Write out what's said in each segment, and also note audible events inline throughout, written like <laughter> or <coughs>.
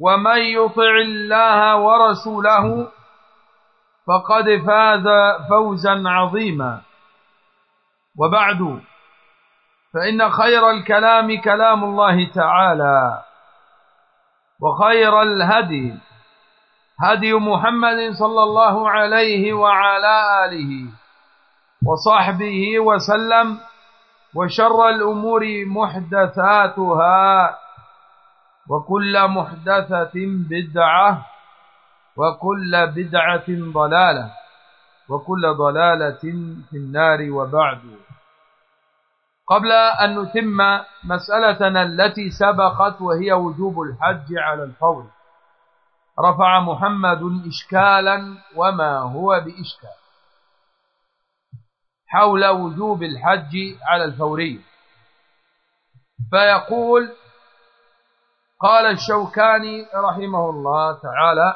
ومن يطع الله ورسوله فقد فاز فوزا عظيما. وبعد فإن خير الكلام كلام الله تعالى وخير الهدي هدي محمد صلى الله عليه وعلى آله وصحبه وسلم وشر الأمور محدثاتها. وكل محدثة بدعة وكل بدعة ضلالة وكل ضلالة في النار وبعد. قبل أن نتم مسألتنا التي سبقت وهي وجوب الحج على الفور رفع محمد إشكالا وما هو بإشكال حول وجوب الحج على الفوري. فيقول قال الشوكاني رحمه الله تعالى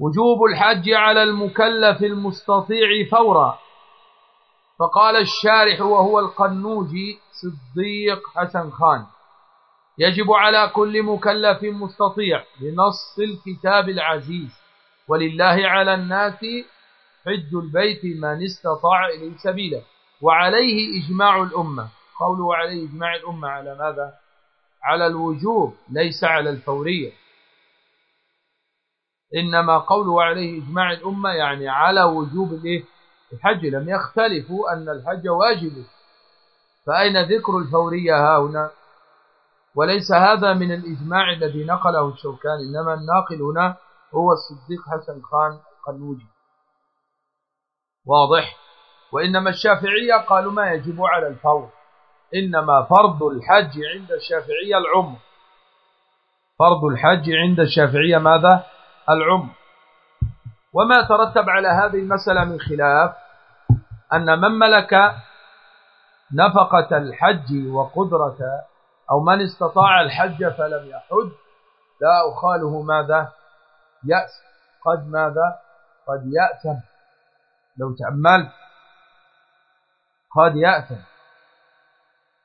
وجوب الحج على المكلف المستطيع فورا. فقال الشارح وهو القنوجي صديق حسن خان يجب على كل مكلف مستطيع بنص الكتاب العزيز ولله على الناس حج البيت من استطاع إليه سبيلا. وعليه إجماع الأمة. قوله عليه إجماع الأمة على ماذا؟ على الوجوب ليس على الفورية. إنما قوله عليه إجماع الأمة يعني على وجوب الحج. لم يختلفوا أن الحج واجب. فأين ذكر الفورية ها هنا؟ وليس هذا من الإجماع الذي نقله الشوكان إنما الناقل هنا هو الصديق حسن خان القنوجي واضح؟ وإنما الشافعية قالوا ما يجب على الفور. إنما فرض الحج عند الشافعية العمر. فرض الحج عند الشافعية ماذا؟ العمر. وما ترتب على هذه المسألة من خلاف أن من ملك نفقة الحج وقدرة أو من استطاع الحج فلم يحج لا أخاله ماذا؟ يأس. قد ماذا؟ قد يأتم لو تأملت قد يأتم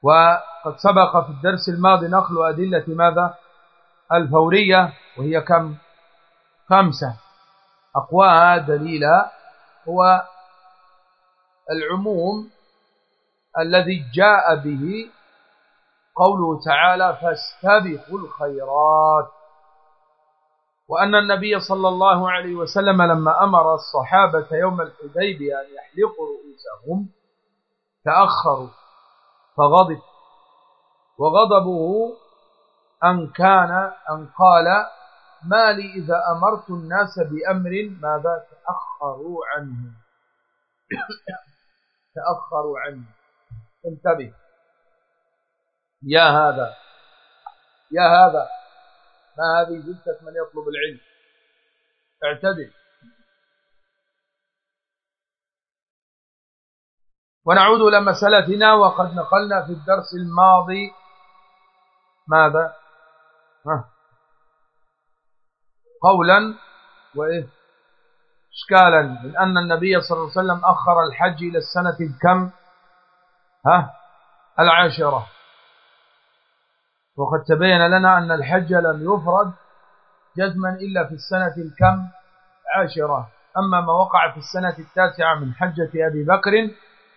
وقد سبق في الدرس الماضي نقل أدلة ماذا؟ الفورية وهي كم؟ خمسة. أقواها دليلا هو العموم الذي جاء به قوله تعالى فاستبقوا الخيرات وأن النبي صلى الله عليه وسلم لما أمر الصحابة يوم الحديبية أن يحلقوا رؤوسهم تأخروا. فغضب. وغضبه أن كان أن قال ما لي إذا أمرت الناس بأمر ماذا تأخروا عنه. <coughs> تأخروا عنه. انتبه. يا هذا يا هذا ما هذه جلسة من يطلب العلم؟ اعتدل. ونعود إلى مسألتنا وقد نقلنا في الدرس الماضي. ماذا؟ ها. قولا وإيه؟ إشكالا. من أن النبي صلى الله عليه وسلم أخر الحج إلى السنة الكم؟ ها؟ العاشرة. وقد تبين لنا أن الحج لم يفرد جزما إلا في السنة الكم؟ عاشرة. أما ما وقع في السنة التاسعة من حجة أبي بكر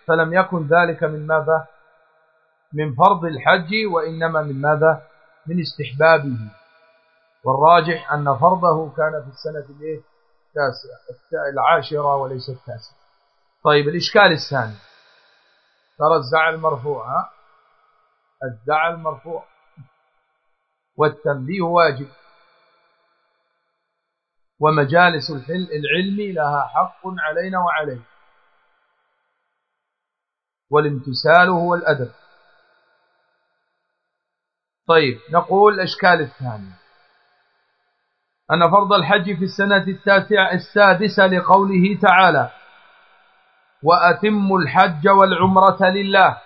فلم يكن ذلك من ماذا؟ من فرض الحج وإنما من ماذا؟ من استحبابه. والراجح أن فرضه كان في السنة التاسعة العاشرة وليس التاسعة. طيب الإشكال الثاني. ترى الزعل مرفوع ها؟ الزعل مرفوع. والتنبيه واجب. ومجالس العلم لها حق علينا وعليه والامتثال هو الأدب. طيب نقول الأشكال الثانية أن فرض الحج في السنة التاسعة السادسة لقوله تعالى وأتم الحج والعمرة لله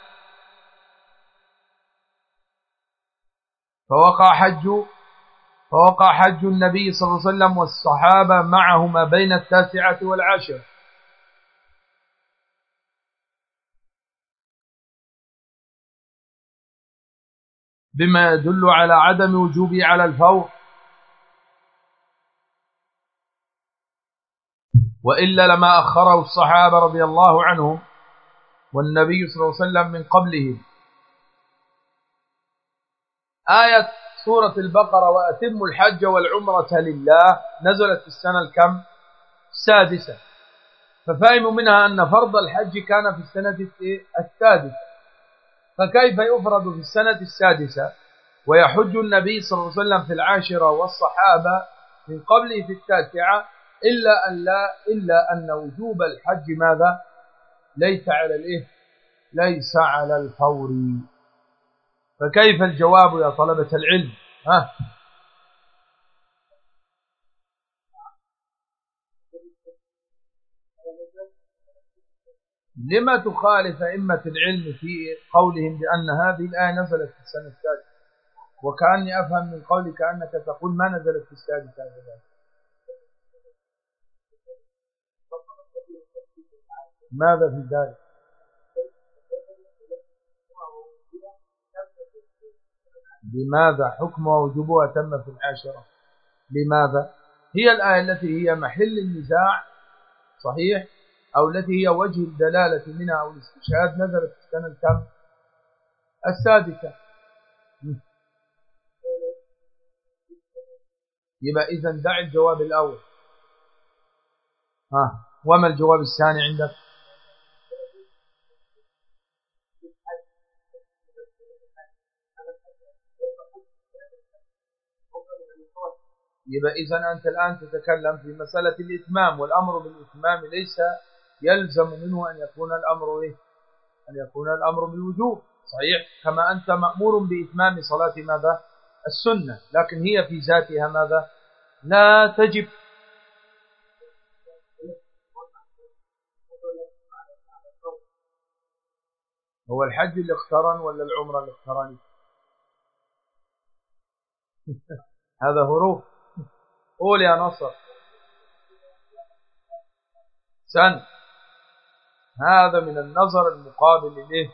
فوقع حج فوقع حج النبي صلى الله عليه وسلم والصحابة معهما بين التاسعة والعاشرة. بما يدل على عدم وجوبه على الفور. وإلا لما أخره الصحابة رضي الله عنهم والنبي صلى الله عليه وسلم من قبلهم آية سورة البقرة وأتم الحج والعمرة لله. نزلت في السنة الكم؟ السادسة. ففهموا منها أن فرض الحج كان في السنة السادسة فكيف يفرض في السنة السادسة ويحج النبي صلى الله عليه وسلم في العاشرة والصحابة من قبله في التاسعة إلا أن لا إلا أن وجوب الحج ماذا؟ ليس على الإيه؟ ليس على الفور. فكيف الجواب يا طلبة العلم؟ ها؟ لما تخالف أئمة العلم في قولهم بأن هذه الآية نزلت في السنة السادسة وكأني أفهم من قولك أنك تقول ما نزلت في السادسة ماذا في ذلك؟ لماذا؟ حكم وجوبها تم في العاشرة. لماذا؟ هي الآية التي هي محل النزاع صحيح؟ أو التي هي وجه الدلالة منها أو الاستشهاد نزلت في السنة الكم؟ السادسة. يبقى إذا دع الجواب الأول. ها وما الجواب الثاني عندك؟ يبقى إذا أنت الآن تتكلم في مسألة الإتمام والأمر بالإتمام ليس يلزم منه أن يكون الأمر إيه؟ أن يكون الأمر بالوجوب. صحيح. كما أنت مأمور بإتمام صلاة ماذا؟ السنة. لكن هي في ذاتها ماذا؟ لا تجب. هو الحج اللي ولا العمرة اللي <laughs> هذا هروب. قول يا نصر سن هذا من النظر المقابل للإيه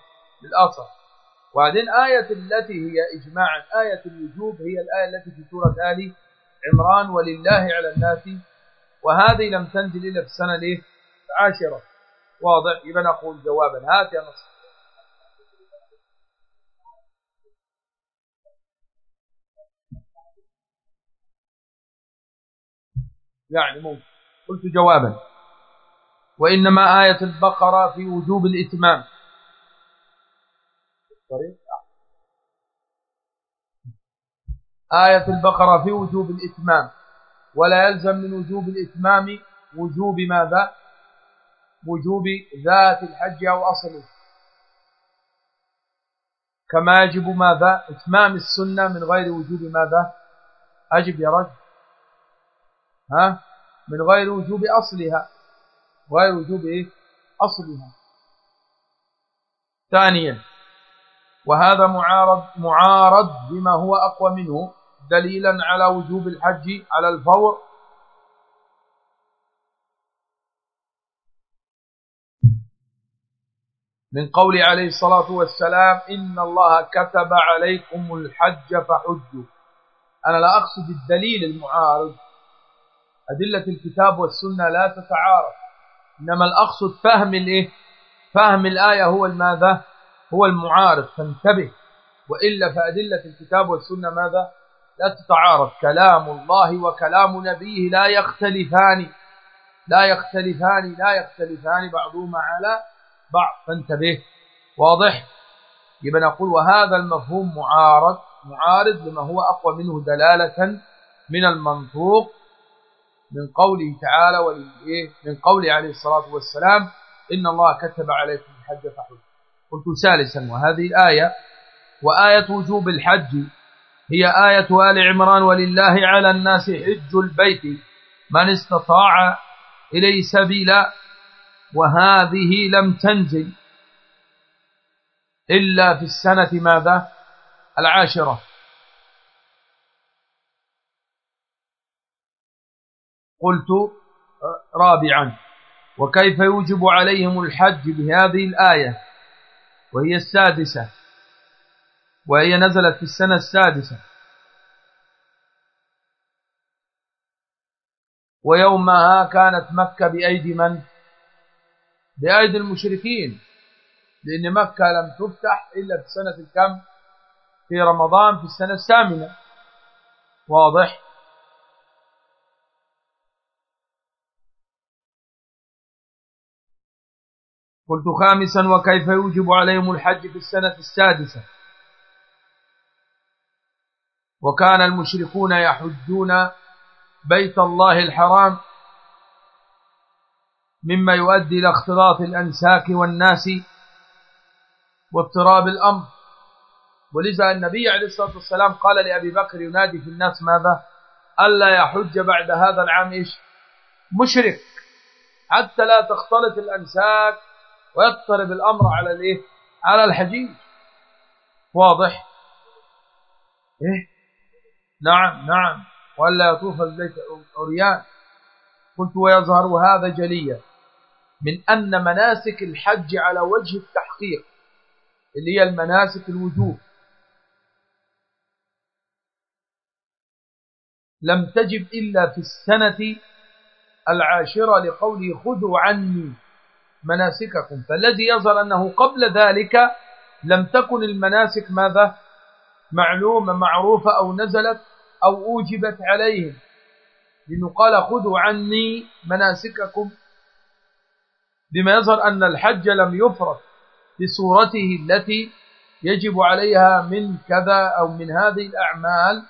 للأصل. وبعدين آية التي هي إجماعا آية الوجوب هي الآية التي في سورة آل عمران ولله على الناس وهذه لم تنزل إلا في السنة العاشرة. واضح؟ يبقى نقول جوابا. هات يا نصر. يعني ممكن. قلت جوابا. وإنما آية البقرة في وجوب الإتمام. آية البقرة في وجوب الإتمام. ولا يلزم من وجوب الإتمام وجوب ماذا؟ وجوب ذات الحج أو أصله. كما يجب ماذا؟ إتمام السنة من غير وجوب ماذا؟ أجب يا رجل. ها؟ من غير وجوب أصلها. غير وجوب إيه؟ أصلها. ثانيا وهذا معارض معارض بما هو أقوى منه دليلا على وجوب الحج على الفور. من قول عليه الصلاة والسلام إن الله كتب عليكم الحج فحجوا. أنا لا أقصد الدليل المعارض. أدلة الكتاب والسنة لا تتعارض. إنما الأقصد فهم الإيه؟ فهم الآية هو الماذا؟ هو المعارض فانتبه. وإلا فأدلة الكتاب والسنة ماذا؟ لا تتعارض. كلام الله وكلام نبيه لا يختلفان. لا يختلفان لا يختلفان بعضهما على بعض. فانتبه. واضح؟ يبقى نقول وهذا المفهوم معارض معارض لما هو أقوى منه دلالة من المنطوق. من قوله تعالى من قوله عليه الصلاة والسلام إن الله كتب عليكم الحج فحج. قلت ثالثا وهذه الآية وآية وجوب الحج هي آية آل عمران ولله على الناس حج البيت. من استطاع إليه سبيلا وهذه لم تنزل إلا في السنة ماذا؟ العاشرة. قلت رابعا. وكيف يوجب عليهم الحج بهذه الآية؟ وهي السادسة. وهي نزلت في السنة السادسة. ويومها كانت مكة بأيدي من؟ بأيدي المشركين. لأن مكة لم تفتح إلا في سنة الكم؟ في رمضان في السنة الثامنة. واضح؟ قلت خامسا وكيف يوجب عليهم الحج في السنة السادسة؟ وكان المشركون يحجون بيت الله الحرام مما يؤدي إلى اختلاط الأنساك والناس واضطراب الأمر. ولذا النبي عليه الصلاة والسلام قال لأبي بكر ينادي في الناس ماذا؟ ألا يحج بعد هذا العام إيش؟ مشرك. حتى لا تختلط الأنساك ويضطرب الأمر على الإيه؟ على الحجيج. واضح؟ إيه؟ نعم نعم. ولا يطوف البيت عريان. قلت ويظهر هذا جليا. من أن مناسك الحج على وجه التحقيق اللي هي المناسك الوجوب. لم تجب إلا في السنة العاشرة لقوله خذوا عني. مناسككم. فالذي يظهر أنه قبل ذلك لم تكن المناسك ماذا؟ معلومة معروفة أو نزلت أو أوجبت عليهم. لأنه قال خذوا عني مناسككم. بما يظهر أن الحج لم يفرض بصورته التي يجب عليها من كذا أو من هذه الأعمال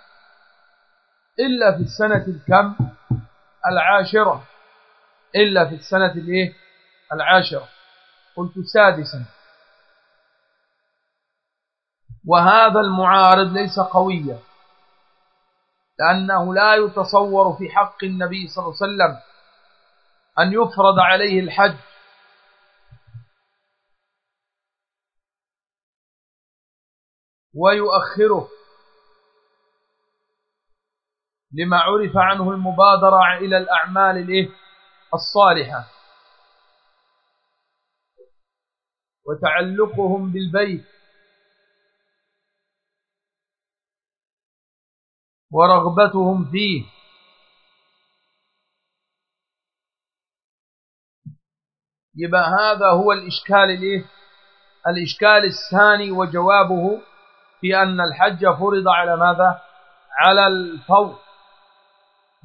إلا في السنة الكم؟ العاشرة. إلا في السنة الإيه؟ العاشرة قلت سادسا. وهذا المعارض ليس قويا لأنه لا يتصور في حق النبي صلى الله عليه وسلم أن يفرض عليه الحج. ويؤخره. لما عرف عنه المبادرة إلى الأعمال الصالحة. وتعلقهم بالبيت ورغبتهم فيه. يبقى هذا هو الإشكال الإيه؟ الإشكال الثاني وجوابه في أن الحج فرض على ماذا؟ على الفور.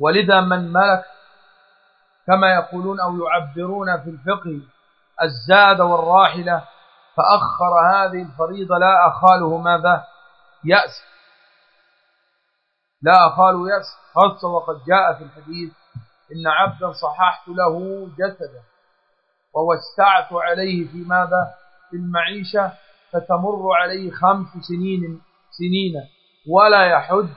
ولذا من ملك؟ كما يقولون أو يعبرون في الفقه الزاد والراحلة فأخر هذه الفريضة لا أخاله ماذا؟ يأس. لا قالوا يس خاصة وقد جاء في الحديث إن عبدا صححت له جسده ووسعت عليه في ماذا؟ في المعيشة فتمر عليه خمس سنين سنين ولا يحج.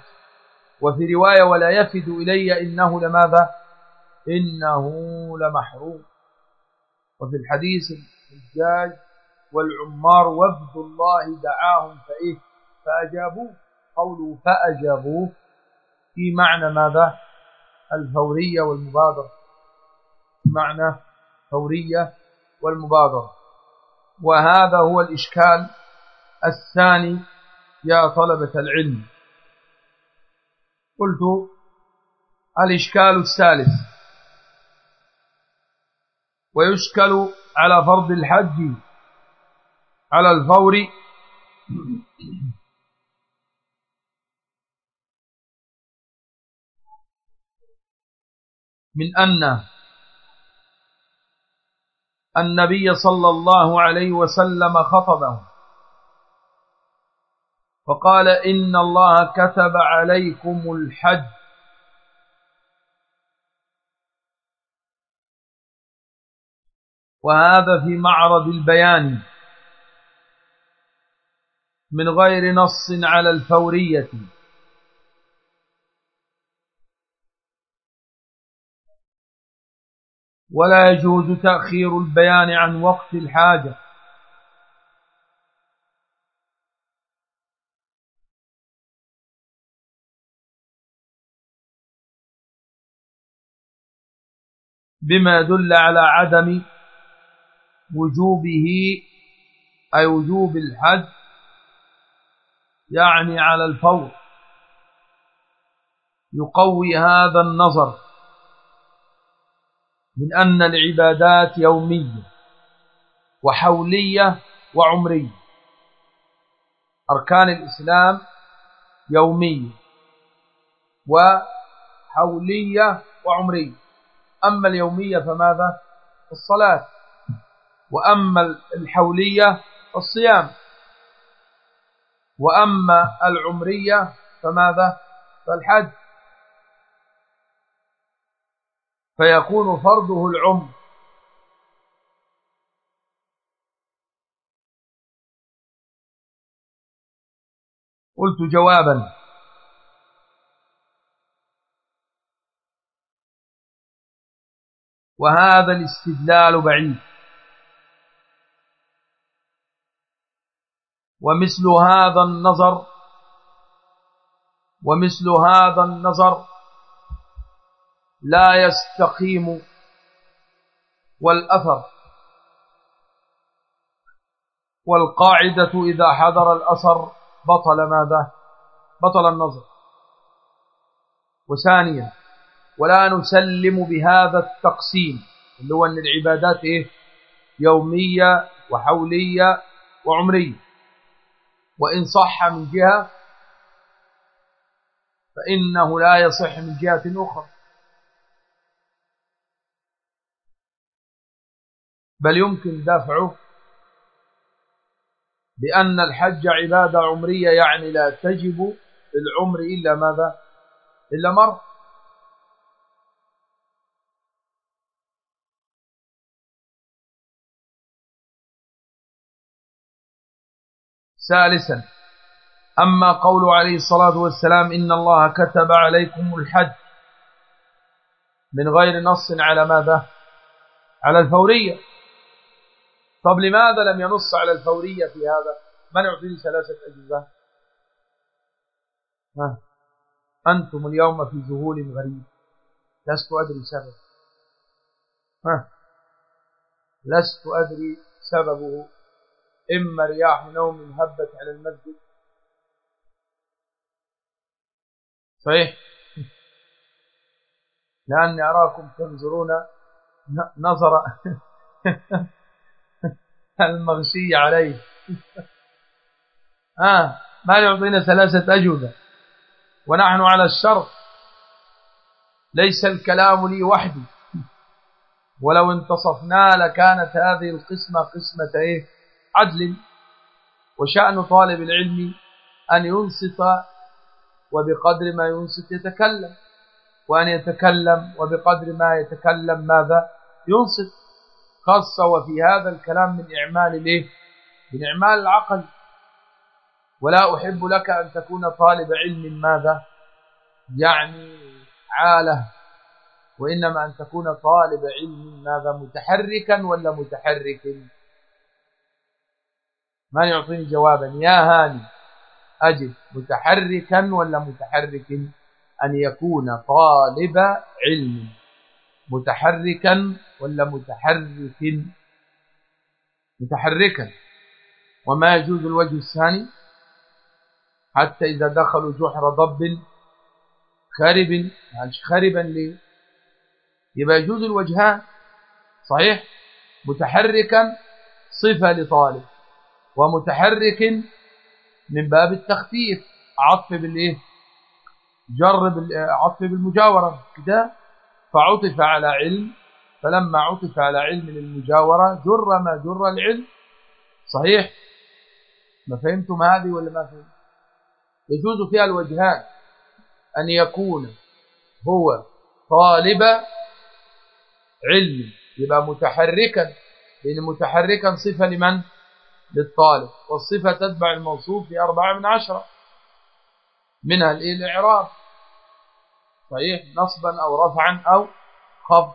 وفي رواية ولا يفد إلي إنه لماذا؟ إنه لمحروم. وفي الحديث الحجاج والعمار وفد الله دعاهم فإيه؟ فأجابوه. قوله فأجابوه. في معنى ماذا؟ الفورية والمبادرة. معنى فورية والمبادرة. وهذا هو الإشكال الثاني يا طلبة العلم. قلت الإشكال الثالث. ويشكل على فرض الحج على الفور من أن النبي صلى الله عليه وسلم خطبه فقال إن الله كتب عليكم الحج وهذا في معرض البيان من غير نص على الفورية. ولا يجوز تأخير البيان عن وقت الحاجة. بما يدل على عدم وجوبه أي وجوب الحج يعني على الفور. يقوي هذا النظر من أن العبادات يومية وحولية وعمرية. أركان الإسلام يومية وحولية وعمرية. أما اليومية فماذا؟ الصلاة. وأما الحولية الصيام وأما العمرية فماذا؟ فالحج. فيكون فرضه العمر. قلت جوابا. وهذا الاستدلال بعيد. ومثل هذا النظر ومثل هذا النظر لا يستقيم والأثر. والقاعدة إذا حضر الأثر بطل ماذا؟ بطل النظر. وثانيا ولا نسلم بهذا التقسيم اللي هو أن العبادات إيه؟ يومية وحولية وعمرية. وإن صح من جهة فإنه لا يصح من جهة أخرى. بل يمكن دفعه بأن الحج عبادة عمرية يعني لا تجب العمر إلا ماذا؟ إلا مر ثالثا أما قول عليه الصلاة والسلام إن الله كتب عليكم الحج من غير نص على ماذا؟ على الفورية. طب لماذا لم ينص على الفورية في هذا؟ من يعطيني ثلاثة أجزاء. ها أنتم اليوم في ذهول غريب. لست أدري سبب. ها لست أدري سببه. إما رياح نوم هبت على المسجد. صحيح؟ لأني أراكم تنظرون نظر المغشي عليه. آه ما يعطينا ثلاثة أجوبة. ونحن على الشرط ليس الكلام لي وحدي. ولو انتصفنا لكانت هذه القسمة قسمة إيه؟ عدل وشأن طالب العلم أن ينصت وبقدر ما ينصت يتكلم وأن يتكلم وبقدر ما يتكلم ماذا؟ ينصت. خاصة وفي هذا الكلام من إعمال الإيه؟ من إعمال العقل. ولا أحب لك أن تكون طالب علم ماذا؟ يعني عالة. وإنما أن تكون طالب علم ماذا؟ متحركا ولا متحرك من يعطيني جوابا؟ يا هاني أجد متحركا ولا متحرك؟ أن يكون طالب علم. متحركا ولا متحرك؟ متحركا. وما يجوز الوجه الثاني؟ حتى إذا دخلوا جحر ضب خارب يعني خاربا ليه؟ يبقى يجوز الوجهان. صحيح؟ متحركا صفة لطالب. ومتحرك من باب التخفيف. عطف بالإيه؟ جرب عطف بالمجاورة. كده فعطف على علم. فلما عطف على علم للمجاورة جر ما جر العلم. صحيح؟ ما فهمتم هذه ولا ما فهمتم؟ يجوز فيها الوجهان أن يكون هو طالب علم يبقى متحركا. لأن متحركا صفة لمن؟ للطالب والصفة تتبع الموصوف في أربعة من عشرة. منها الإعراب. صحيح؟ نصبا أو رفعا أو خفض.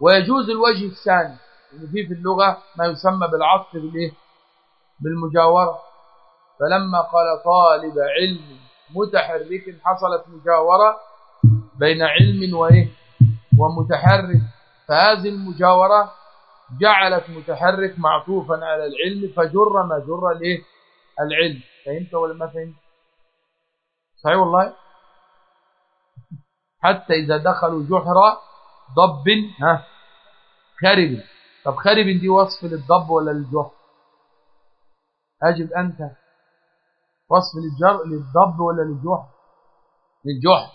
ويجوز الوجه الثاني يعني في في اللغة ما يسمى بالعطف بالإيه؟ بالمجاورة. فلما قال طالب علم متحرك حصلت مجاورة بين علم وإيه؟ ومتحرك. فهذه المجاورة جعلت متحرك معطوفا على العلم فجر ما جر الايه العلم. فهمت ولا ما فهمت؟ صحيح والله؟ حتى إذا دخلوا جحر ضب ها؟ خرب. طب خرب دي وصف للضب ولا للجحر؟ أجب أنت. وصف للجر للضب ولا للجحر؟ للجحر.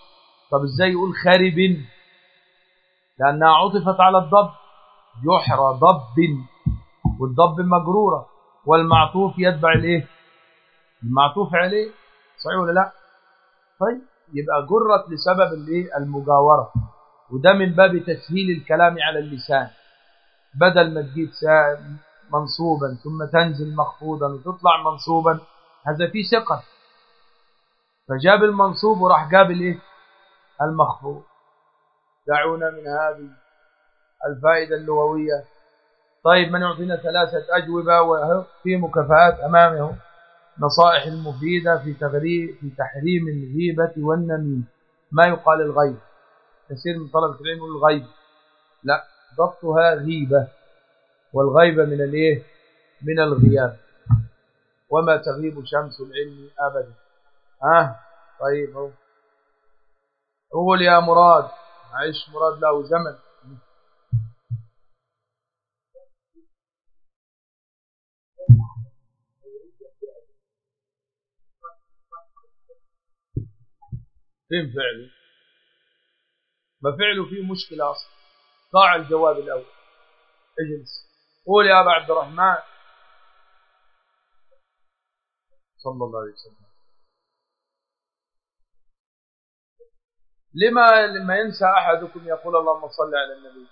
طب إزاي يقول خرب؟ لأنها عطفت على الضب. جحر ضب. والضب مجرورة. والمعطوف يتبع الإيه؟ المعطوف عليه. صحيح ولا لا؟ طيب يبقى جرت لسبب الإيه؟ المجاورة. وده من باب تسهيل الكلام على اللسان. بدل ما تجيب منصوبا ثم تنزل مخفوضا وتطلع منصوبا هذا فيه ثقة. فجاب المنصوب وراح جاب الإيه؟ المخفوض. دعونا من هذه الفائدة اللغوية. طيب من يعطينا ثلاثة أجوبة وفي مكافآت أمامه. نصائح المفيدة في تغريب في تحريم الغيبة والنميم ما يقال الغيب؟ كثير من طلبة العلم الغيب. لا ضبطها غيبة والغيبة من الإيه؟ من الغياب. وما تغيب شمس العلم أبدا. ها؟ آه طيب هو قول يا مراد. عيش مراد له زمن. فين فعله؟ ما فعله فيه مشكلة أصلا. ضاع الجواب الأول. اجلس. قول يا أبا عبد الرحمن. صلى الله عليه وسلم. لما لما ينسى أحدكم يقول اللهم صل على النبي.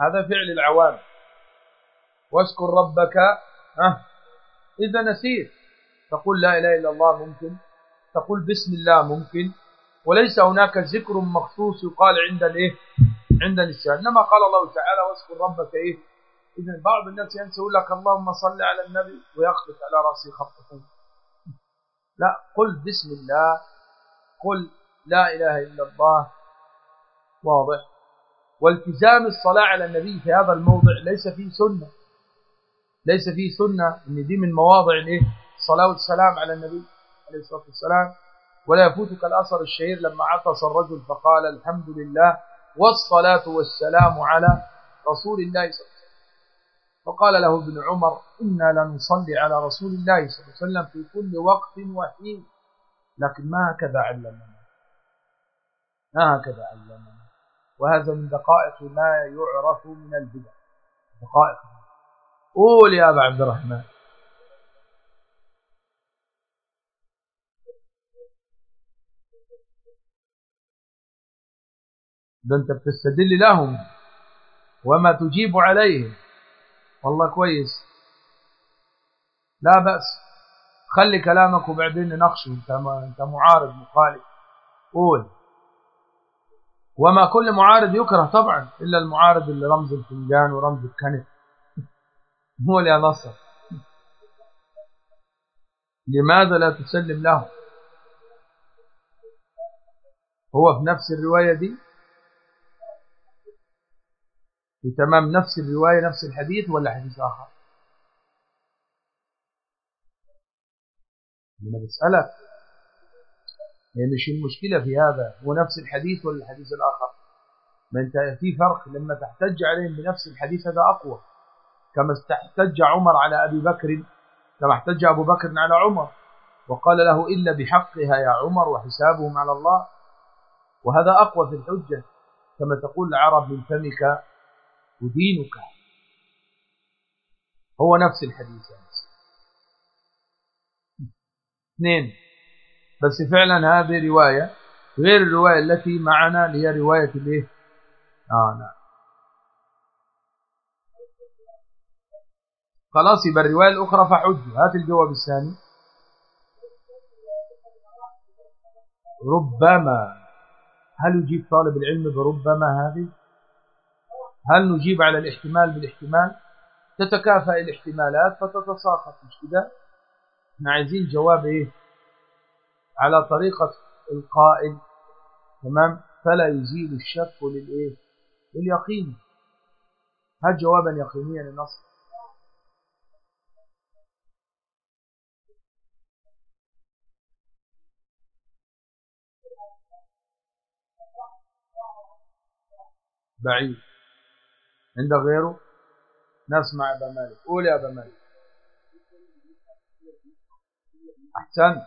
هذا فعل العوام. واذكر ربك أه إذا نسيت. تقول لا إله إلا الله ممكن. تقول بسم الله ممكن. وليس هناك ذكر مخصوص يقال عند الايه؟ عند النسيان إنما قال الله تعالى واذكر ربك إيه؟ اذا بعض الناس ينسى يقول لك اللهم صل على النبي ويخبط على رأسه خبطتين لا قل بسم الله. قل لا إله إلا الله. واضح. والتزام الصلاة على النبي في هذا الموضع ليس فيه سنة. ليس فيه سنة إن دي من مواضع الإيه؟ الصلاه والسلام على النبي عليه الصلاة والسلام. ولا يفوتك الأثر الشهير لما عطس الرجل فقال الحمد لله والصلاة والسلام على رسول الله صلى الله عليه وسلم. فقال له ابن عمر إنا لنصلي على رسول الله صلى الله عليه وسلم في كل وقت وحين. لكن ما هكذا علمنا. ما هكذا علمنا. وهذا من دقائق ما يعرف من البدع. دقائق. قول يا أبا عبد الرحمن. ده انت بتستدل لهم وما تجيب عليه والله كويس. لا بأس. خلي كلامك وبعدين نناقشه. انت انت معارض مخالف. قول. وما كل معارض يكره طبعا إلا المعارض اللي رمز الفنجان ورمز الكنف هو <laughs> اللي نصر. لماذا لا تسلم له هو في نفس الرواية دي؟ في تمام نفس الرواية نفس الحديث ولا حديث آخر؟ أنا بسألك. هي مش المشكلة في هذا. هو نفس الحديث ولا الحديث الآخر؟ ما أنت في فرق. لما تحتج عليهم بنفس الحديث هذا أقوى. كما استحتج عمر على أبي بكر كما احتج أبو بكر على عمر. وقال له إلا بحقها يا عمر وحسابهم على الله. وهذا أقوى في الحجة. كما تقول العرب من فمك ودينك. هو نفس الحديث اثنين. بس فعلا هذه رواية غير الرواية التي معنا اللي هي رواية الايه؟ آه نعم. خلاص يبقى الرواية الأخرى فحج. هات الجواب الثاني. ربما. هل يجيب طالب العلم بربما هذه؟ هل نجيب على الاحتمال بالاحتمال؟ تتكافأ الاحتمالات فتتساقط. مش كده؟ إحنا عايزين جواب إيه؟ على طريقة القائل تمام؟ فلا يزيل الشك للإيه؟ لليقين. هل جوابا يقينيا للنص بعيد. عند غيره؟ نسمع أبا مالك. قول يا أبا مالك. أحسن.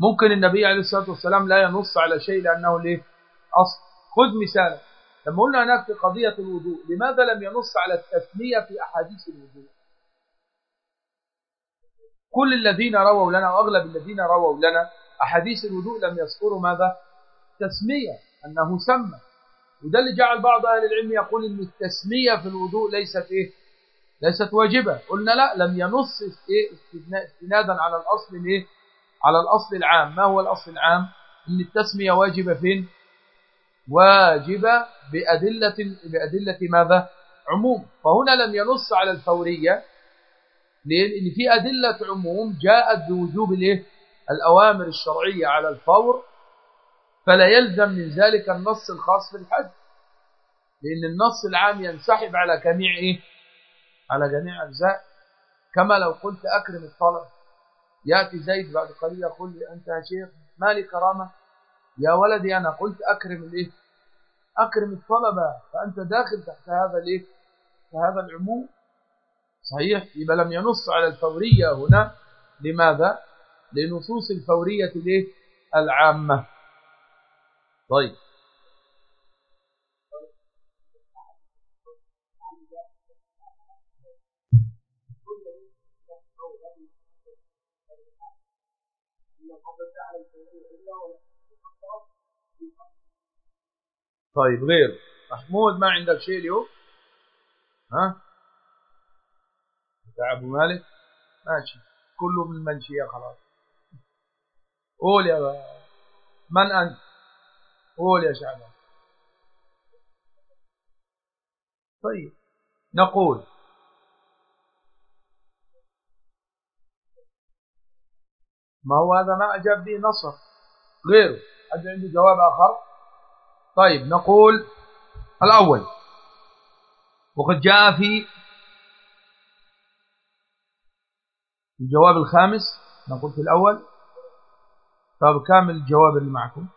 ممكن النبي عليه الصلاة والسلام لا ينص على شيء لأنه ليه؟ أصل. خذ مثالا. لما قلنا هناك في قضية الوضوء لماذا لم ينص على التثنية في أحاديث الوضوء؟ كل الذين رووا لنا وأغلب الذين رووا لنا أحاديث الوضوء لم يذكروا ماذا؟ تسمية أنه سمى. وده اللي جعل بعض أهل العلم يقول إن التسمية في الوضوء ليست إيه؟ ليست واجبة. قلنا لا لم ينص إيه؟ استنادا على الأصل الإيه على الأصل العام. ما هو الأصل العام؟ إن التسمية واجبة فين؟ واجبة بأدلة بأدلة ماذا؟ عموم. فهنا لم ينص على الفورية لأن في أدلة عموم جاءت بوجوب الإيه؟ الأوامر الشرعية على الفور فلا يلزم من ذلك النص الخاص في الحج. لأن النص العام ينسحب على جميع إيه؟ على جميع أجزاء. كما لو قلت أكرم الطلب. يأتي زيد بعد قليل يقول لي أنت يا شيخ ما لي كرامة؟ يا ولدي أنا قلت أكرم الإيه؟ أكرم الطلبة فأنت داخل تحت هذا الإيه؟ هذا العموم. صحيح؟ يبقى لم ينص على الفورية هنا. لماذا؟ لنصوص الفورية الإيه؟ العامة. طيب. طيب غير. محمود ما عندك شيء اليوم؟ ها؟ بتاع أبو مالك؟ ماشي. كله من المنشية خلاص. قول يا من أنت؟ قول يا شعبان طيب نقول ما هو هذا ما أجاب به نصر؟ غيره. حد عنده جواب آخر؟ طيب نقول الأول وقد جاء في الجواب الخامس نقول في الأول طيب كامل الجواب اللي معكم.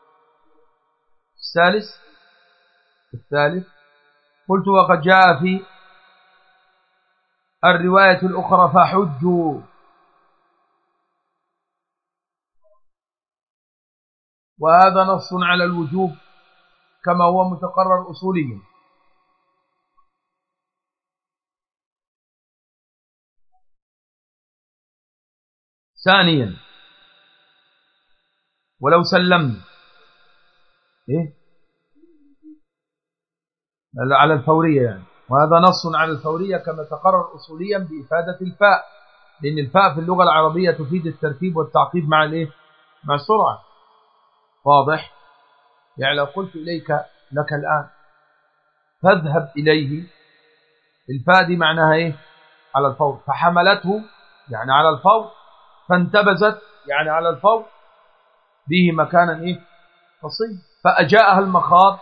الثالث الثالث قلت وقد جاء في الرواية الأخرى فحجوا. وهذا نص على الوجوب كما هو متقرر أصوليا. ثانيا ولو سلمنا إيه؟ على الفورية يعني. وهذا نص على الفورية كما تقرر أصوليا بإفادة الفاء لأن الفاء في اللغة العربية تفيد الترتيب والتعقيب مع الإيه؟ مع السرعة. واضح؟ يعني لو قلت إليك لك الآن فاذهب إليه. الفاء دي معناها إيه؟ على الفور. فحملته يعني على الفور فانتبزت يعني على الفور به مكانا إيه؟ قصي فأجاءها المخاض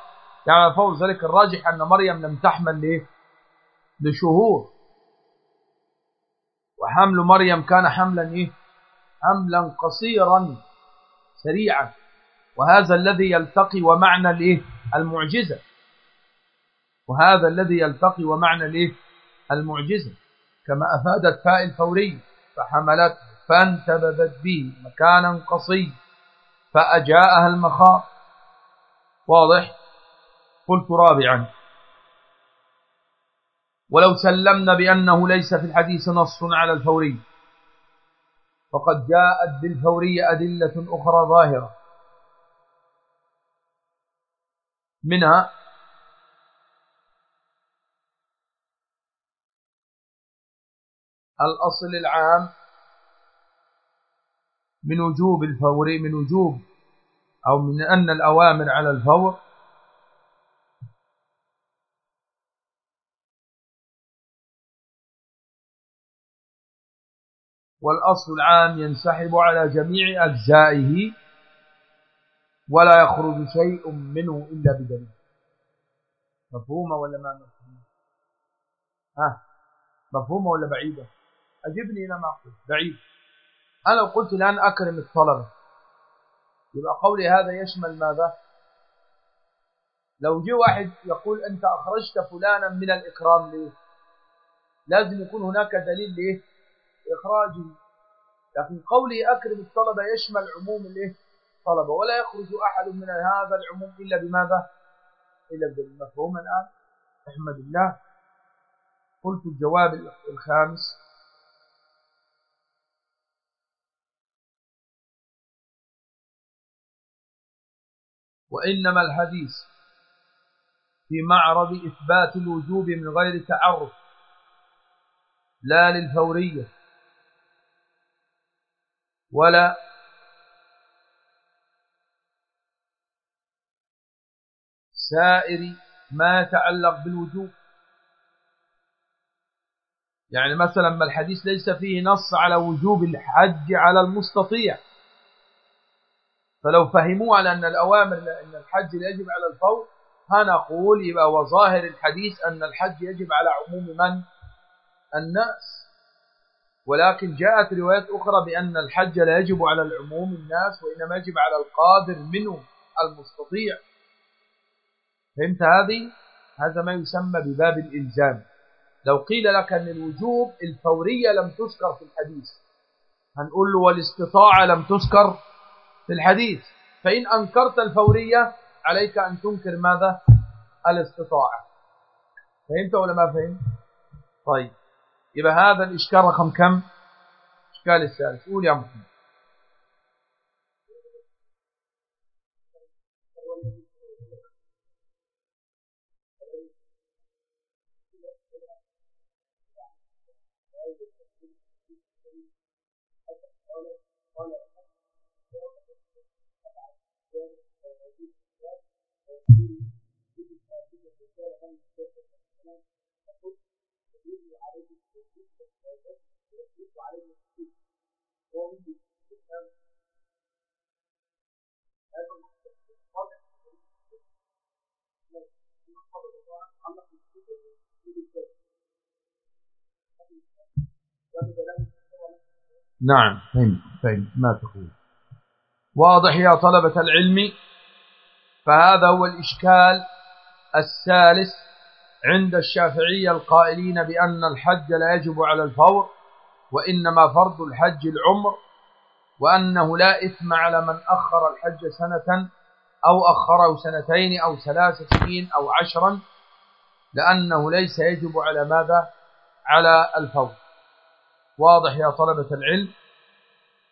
على الفور ذلك الراجح أن مريم لم تحمل ليه لشهور. وحمل مريم كان حملا إيه؟ حملا قصيرا سريعا. وهذا الذي يلتقي ومعنى الايه المعجزة. وهذا الذي يلتقي ومعنى الايه المعجزة. كما افادت فاء الفوري فحملت فانتبذت به مكانا قصي فأجاءها المخاض واضح؟ قلت رابعا. ولو سلمنا بأنه ليس في الحديث نص على الفورية فقد جاءت بالفورية أدلة أخرى ظاهرة. منها الأصل العام من وجوب الفور من وجوب أو من أن الأوامر على الفور والأصل العام ينسحب على جميع أجزائه ولا يخرج شيء منه إلا بدليل. مفهومة ولا ما مفهومة؟ ها؟ مفهومة ولا بعيدة؟ أجبني إلى ما أقول. بعيد. أنا لو قلت الآن أكرم الطلبة. يبقى قولي هذا يشمل ماذا؟ لو جه واحد يقول أنت أخرجت فلانا من الإكرام ليه؟ لازم يكون هناك دليل ليه؟ إخراجه لكن قولي أكرم الطلبة يشمل عموم الإيه؟ الطلبة ولا يخرج أحد من هذا العموم إلا بماذا؟ إلا بالمفهوم الآن. أحمد الله. قلت الجواب الخامس. وإنما الحديث في معرض إثبات الوجوب من غير تعرف لا للفورية. ولا سائر ما يتعلق بالوجوب. يعني مثلا ما الحديث ليس فيه نص على وجوب الحج على المستطيع. فلو فهموا على أن الأوامر أن الحج يجب على الفور هنقول يبقى وظاهر الحديث أن الحج يجب على عموم من؟ الناس. ولكن جاءت روايات أخرى بأن الحج لا يجب على العموم الناس وإنما يجب على القادر منه المستطيع. فهمت هذه؟ هذا ما يسمى بباب الإلزام. لو قيل لك أن الوجوب الفورية لم تذكر في الحديث هنقول له والاستطاعة لم تذكر في الحديث. فإن أنكرت الفورية عليك أن تنكر ماذا؟ الاستطاعة. فهمت ولا ما فهمت؟ طيب. يبقى هذا الإشكال رقم كم؟ إشكال الثالث. قول يا محمد. نعم فهمت فهمت ما تقول. واضح يا طلبة العلم؟ فهذا هو الإشكال الثالث عند الشافعية القائلين بأن الحج لا يجب على الفور وإنما فرض الحج العمر وأنه لا إثم على من أخر الحج سنة أو أخره سنتين أو ثلاث سنين أو عشرا لأنه ليس يجب على ماذا؟ على الفور. واضح يا طلبة العلم؟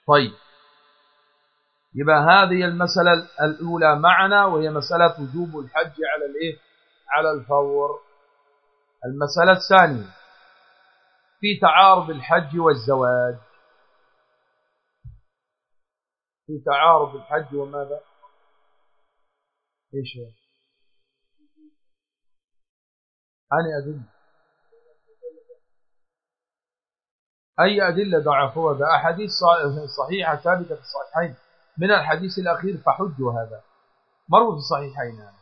طيب. يبقى هذه المسألة الأولى معنا وهي مسألة وجوب الحج على الإيه؟ على الفور. المسألة الثانية في تعارض الحج والزواج. في تعارض الحج وماذا؟ إيش هو؟ أنا أدلة أي أدلة ضعفوها بأحاديث صحيحة ثابتة في الصحيحين. من الحديث الأخير فحجوا هذا. مروا في الصحيحين يعني.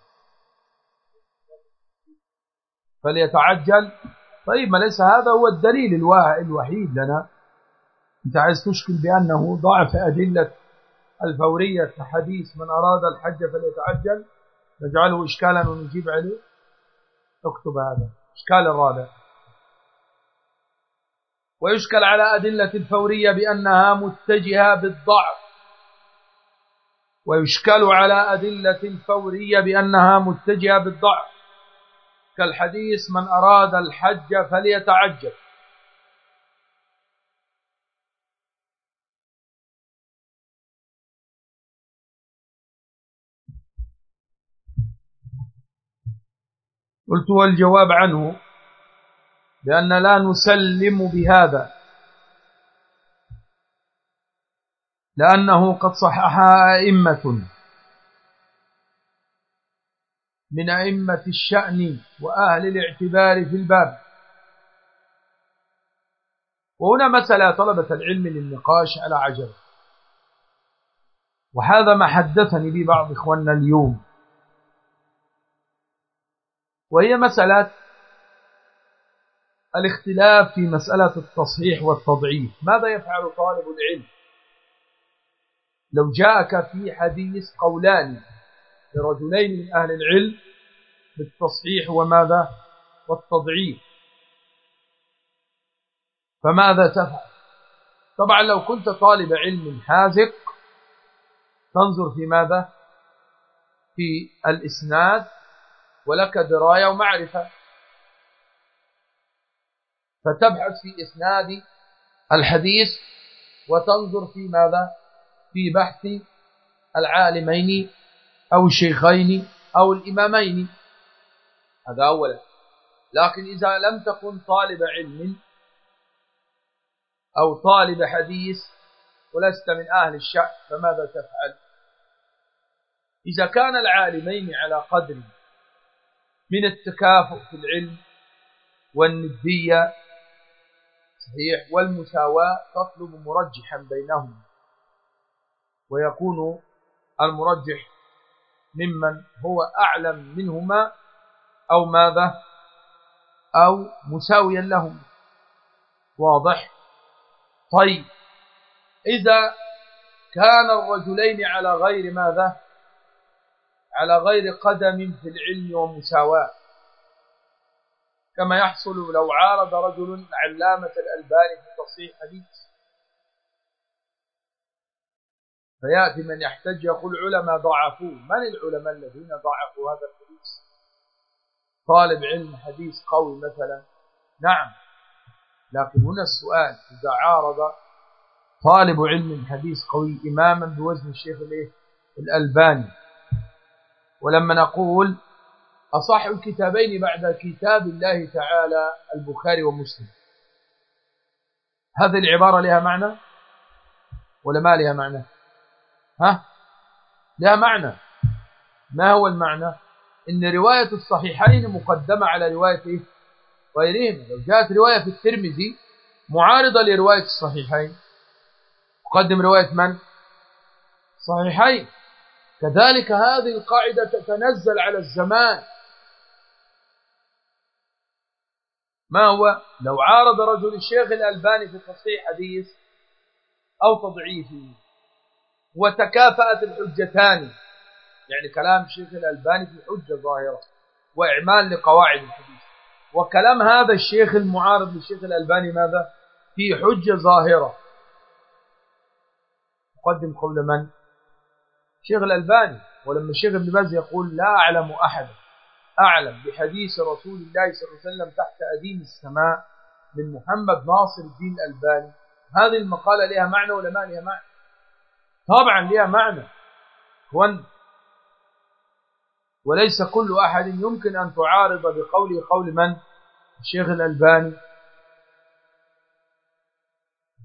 فليتعجل. طيب ما ليس هذا هو الدليل الوحيد لنا. أنت عايز تشكل بأنه ضعف أدلة الفورية كحديث من أراد الحج فليتعجل؟ نجعله إشكالا ونجيب عليه؟ اكتب هذا. إشكال الرابع. ويشكل على أدلة الفورية بأنها متجهة بالضعف. ويشكل على أدلة الفورية بأنها متجهة بالضعف. كالحديث من أراد الحج فليتعجل قلت والجواب عنه بأن لا نسلم بهذا لأنه قد صححها أئمة. من أئمة الشأن وأهل الاعتبار في الباب. وهنا مسألة طلبة العلم للنقاش على عجل وهذا ما حدثني به بعض إخواننا اليوم. وهي مسألة الاختلاف في مسألة التصحيح والتضعيف. ماذا يفعل طالب العلم؟ لو جاءك في حديث قولان لرجلين من أهل العلم بالتصحيح وماذا؟ والتضعيف. فماذا تفعل؟ طبعا لو كنت طالب علم حازق تنظر في ماذا؟ في الإسناد ولك دراية ومعرفة. فتبحث في إسناد الحديث وتنظر في ماذا؟ في بحث العالمين أو الشيخين أو الإمامين. هذا أولا. لكن إذا لم تكن طالب علم أو طالب حديث ولست من أهل الشأن فماذا تفعل؟ إذا كان العالمين على قدر من التكافؤ في العلم والندية صحيح والمساواة تطلب مرجحا بينهم ويكون المرجح ممن هو أعلم منهما أو ماذا؟ أو مساويا لهم. واضح؟ طيب. إذا كان الرجلين على غير ماذا؟ على غير قدم في العلم ومساواة. كما يحصل لو عارض رجل علامة الألباني في تصحيح حديث. فيأتي من يحتج يقول علماء ضعفوه. من العلماء الذين ضعفوا هذا الحديث؟ طالب علم حديث قوي مثلا. نعم. لكن هنا السؤال إذا عارض طالب علم حديث قوي إماما بوزن الشيخ الألباني. ولما نقول أصح الكتابين بعد كتاب الله تعالى البخاري ومسلم. هذه العبارة لها معنى ولا ما لها معنى؟ ها؟ لها معنى. ما هو المعنى؟ إن رواية الصحيحين مقدمة على رواية إيه؟ غيرهم لو جاءت رواية في الترمذي معارضة لرواية الصحيحين تقدم رواية من؟ صحيحين. كذلك هذه القاعدة تتنزل على الزمان. ما هو؟ لو عارض رجل الشيخ الألباني في تصحيح حديث أو تضعيفه. وتكافأت الحجتان. يعني كلام الشيخ الألباني في حجة ظاهرة وإعمال لقواعد الحديث. وكلام هذا الشيخ المعارض للشيخ الألباني ماذا؟ في حجة ظاهرة. قدم قول من؟ شيخ الألباني. ولما الشيخ ابن باز يقول لا أعلم أحد أعلم بحديث رسول الله صلى الله عليه وسلم تحت أديم السماء من محمد ناصر الدين الألباني. هذه المقالة لها معنى ولا ما لها معنى؟ طبعا لها معنى. وان وليس كل أحد يمكن أن تعارض بقوله قول من؟ الشيخ الألباني.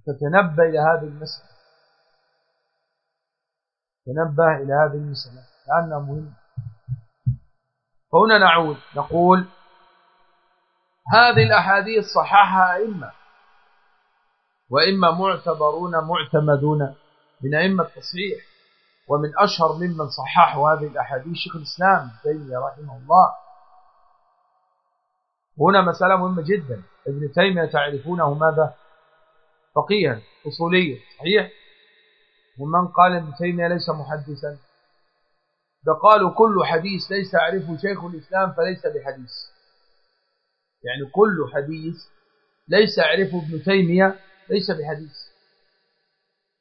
تتنبه إلى هذه المسألة. تنبه إلى هذه المسألة لأنها مهمة. فهنا نعود نقول هذه الأحاديث صححها أئمة وإما معتبرون معتمدون. من أئمة التصحيح ومن أشهر ممن صححوا هذه الأحاديث شيخ الإسلام تيمية رحمه الله. هنا مسألة مهمة جدا ابن تيمية تعرفونه ماذا؟ فقيها أصوليا صحيح؟ ومن قال ابن تيمية ليس محدثا؟ ده قالوا كل حديث ليس يعرفه شيخ الإسلام فليس بحديث. يعني كل حديث ليس يعرفه ابن تيمية ليس بحديث.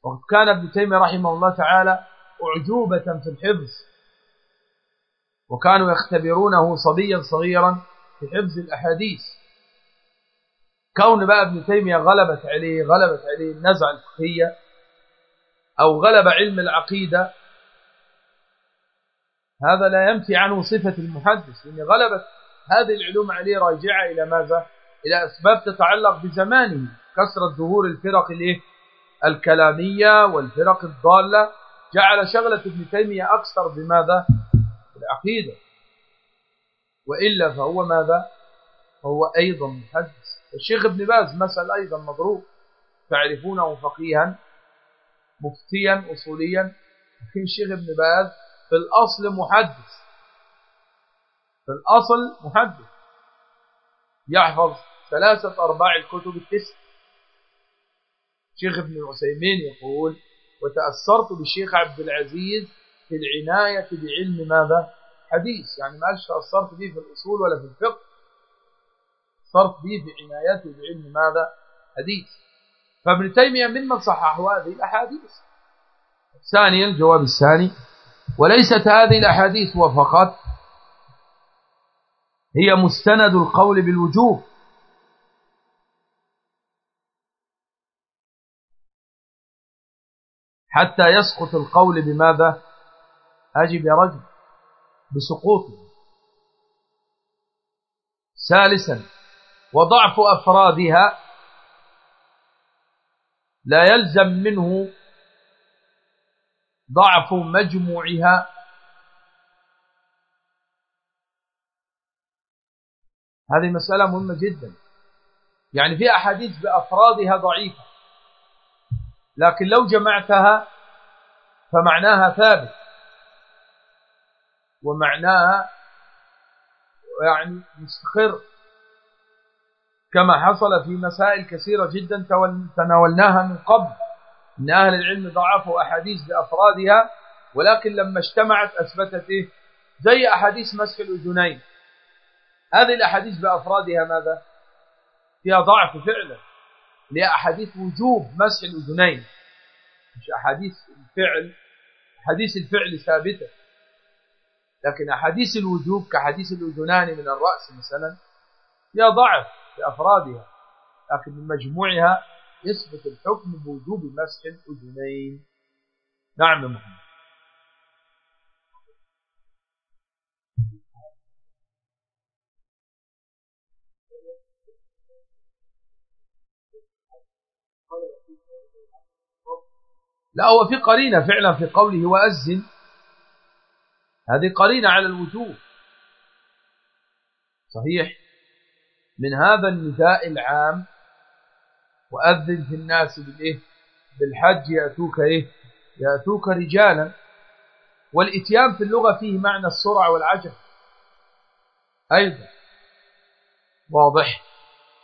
وقد كان ابن تيمية رحمه الله تعالى أعجوبة في الحفظ وكانوا يختبرونه صبيا صغيرا في حفظ الأحاديث. كون بقى ابن تيمية غلبت عليه غلبت عليه النزعة الفقهية أو غلب علم العقيدة هذا لا ينفي عنه صفة المحدث. لأن غلبت هذه العلوم عليه راجعة إلى ماذا؟ إلى أسباب تتعلق بزمانه كثرة ظهور الفرق الإيه؟ الكلامية والفرق الضالة. جعل شغلة ابن تيمية أكثر بماذا؟ العقيدة وإلا فهو ماذا؟ هو أيضا محدث. الشيخ ابن باز مثل أيضا مضروب. تعرفونه فقيها مفتيا أصوليا. لكن الشيخ ابن باز في الأصل محدث. في الأصل محدث. يحفظ ثلاثة أرباع الكتب التسع شيخ ابن عثيمين يقول وتأثرت بالشيخ عبد العزيز في العناية بعلم ماذا؟ حديث. يعني ما تأثرت به في الأصول ولا في الفقه. تأثرت به في عنايته بعلم ماذا؟ حديث. فابن تيمية ممن صححوا هذه الأحاديث؟ ثانيا الجواب الثاني وليست هذه الأحاديث وفقط هي مستند القول بالوجوب حتى يسقط القول بماذا؟ أجب يا رجل بسقوطه. ثالثا وضعف أفرادها لا يلزم منه ضعف مجموعها. هذه مسألة مهمة جدا. يعني في أحاديث بأفرادها ضعيفة. لكن لو جمعتها فمعناها ثابت. ومعناها يعني مستقر كما حصل في مسائل كثيرة جدا تناولناها من قبل. إن أهل العلم ضعفوا أحاديث بأفرادها ولكن لما اجتمعت أثبتت إيه؟ زي أحاديث مسح الأذنين. هذه الأحاديث بأفرادها ماذا؟ فيها ضعف فعلا. اللي هي أحاديث وجوب مسح الأذنين. مش أحاديث الفعل. أحاديث الفعل ثابتة. لكن أحاديث الوجوب كحديث الأذنان من الرأس مثلا فيها ضعف في أفرادها. لكن من مجموعها يثبت الحكم بوجوب مسح الأذنين. نعم محمد. لا هو في قرينة فعلا في قوله وأذن هذه قرينة على الوجوب صحيح؟ من هذا النداء العام وأذن في الناس بالإيه؟ بالحج يأتوك إيه؟ يأتوك رجالا. والإتيان في اللغة فيه معنى السرعة والعجل. أيضا. واضح؟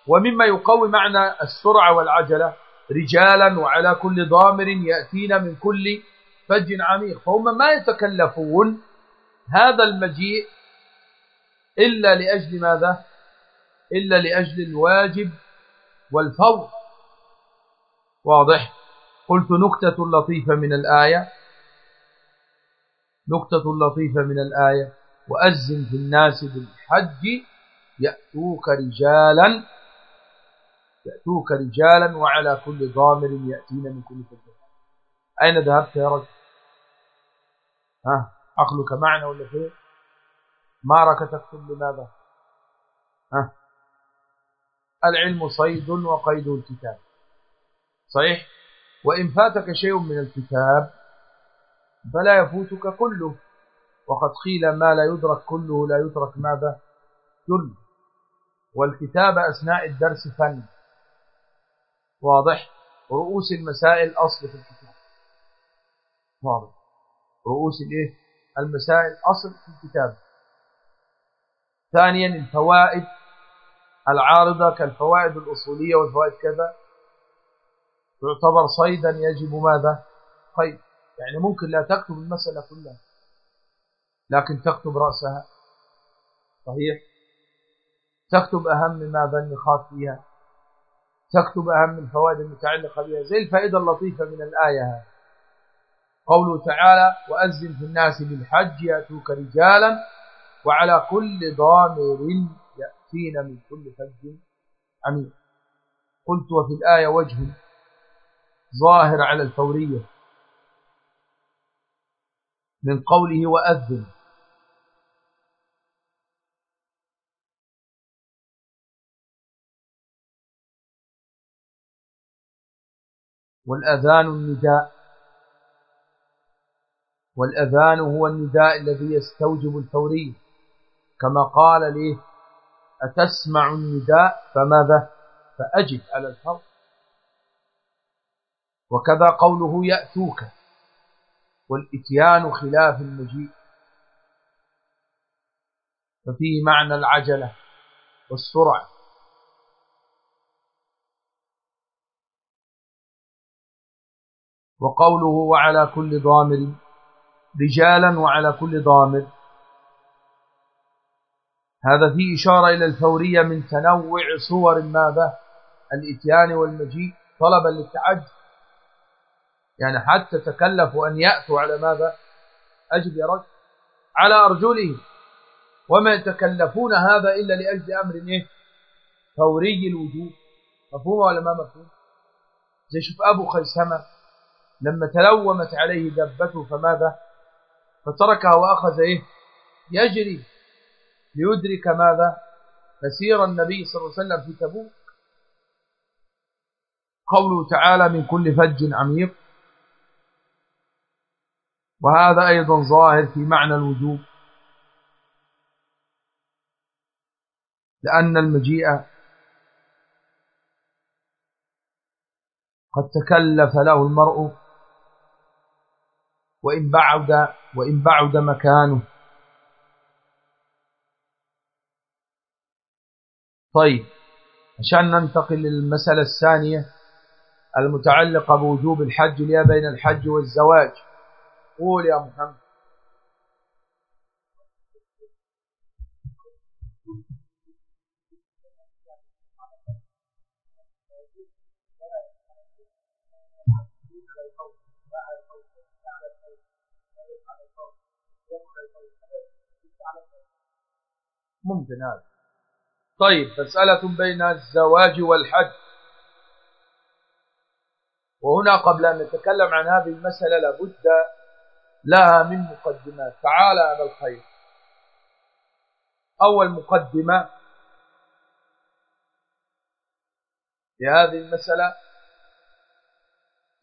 ومما يقوي معنى السرعة والعجلة رجالا وعلى كل ضامر يأتين من كل فج عميق. فهم ما يتكلفون هذا المجيء إلا لأجل ماذا؟ إلا لأجل الواجب والفور واضح؟ قلت نكتة لطيفة من الآية. نكتة لطيفة من الآية. وأزن في الناس بالحج يأتوك رجالا يأتوك رجالا وعلى كل ضامر يأتين من كل فجر أين ذهبت يا رجل؟ ها؟ عقلك معنا ولا فين؟ معركة تكتب لماذا ها؟ العلم صيد وقيد الكتاب. صحيح؟ وإن فاتك شيء من الكتاب فلا يفوتك كله. وقد قيل ما لا يدرك كله لا يدرك ماذا؟ كله. والكتاب أثناء الدرس فن. واضح؟ رؤوس المسائل أصل في الكتاب. واضح. رؤوس الإيه؟ المسائل أصل في الكتاب. ثانيا الفوائد العارضة كالفوائد الأصولية والفوائد كذا. تعتبر صيدا يجب ماذا؟ قيد يعني ممكن لا تكتب المسألة كلها لكن تكتب رأسها. صحيح؟ تكتب أهم ماذا؟ النخاط فيها. تكتب أهم الفوائد المتعلقة بها. زي الفائدة اللطيفة من الآية هذه. قوله تعالى وأذن في الناس بالحج يأتوك رجالا وعلى كل ضامر يأتين من كل فج عميق. قلت وفي الآية وجه ظاهر على الفورية من قوله وأذن. والأذان النداء. والأذان هو النداء الذي يستوجب الفورية كما قال لي أتسمع النداء؟ فماذا؟ فأجب على الفور. وكذا قوله يأتوك. والإتيان خلاف المجيء. ففيه معنى العجلة والسرعة. وقوله وعلى كل ضامر رجالا وعلى كل ضامر. هذا فيه إشارة إلى الفورية من تنوع صور ماذا الإتيان والمجيء طلبا للتعجل يعني حتى تكلفوا أن يأتوا على ماذا أجل يا رجل. على أرجلهم. وما يتكلفون هذا إلا لأجل أمر إيه؟ فوري الوجوب مفهوم ولا ما مفهوم؟ زي شوف أبو خيسمة لما تلومت عليه دبته فماذا؟ فتركها وأخذ إيه؟ يجري ليدرك ماذا؟ مسير النبي صلى الله عليه وسلم في تبوك. قوله تعالى من كل فج عميق. وهذا أيضا ظاهر في معنى الوجوب. لأن المجيء قد تكلف له المرء وإن بعد وإن بعد مكانه. طيب عشان ننتقل للمسألة الثانية المتعلقة بوجوب الحج لها بين الحج والزواج. قول يا محمد. ممكن هذا. طيب مسألة بين الزواج والحج. وهنا قبل أن نتكلم عن هذه المسألة لابد لها من مقدمات. تعالى هذا الخير. أول مقدمة لهذه المسألة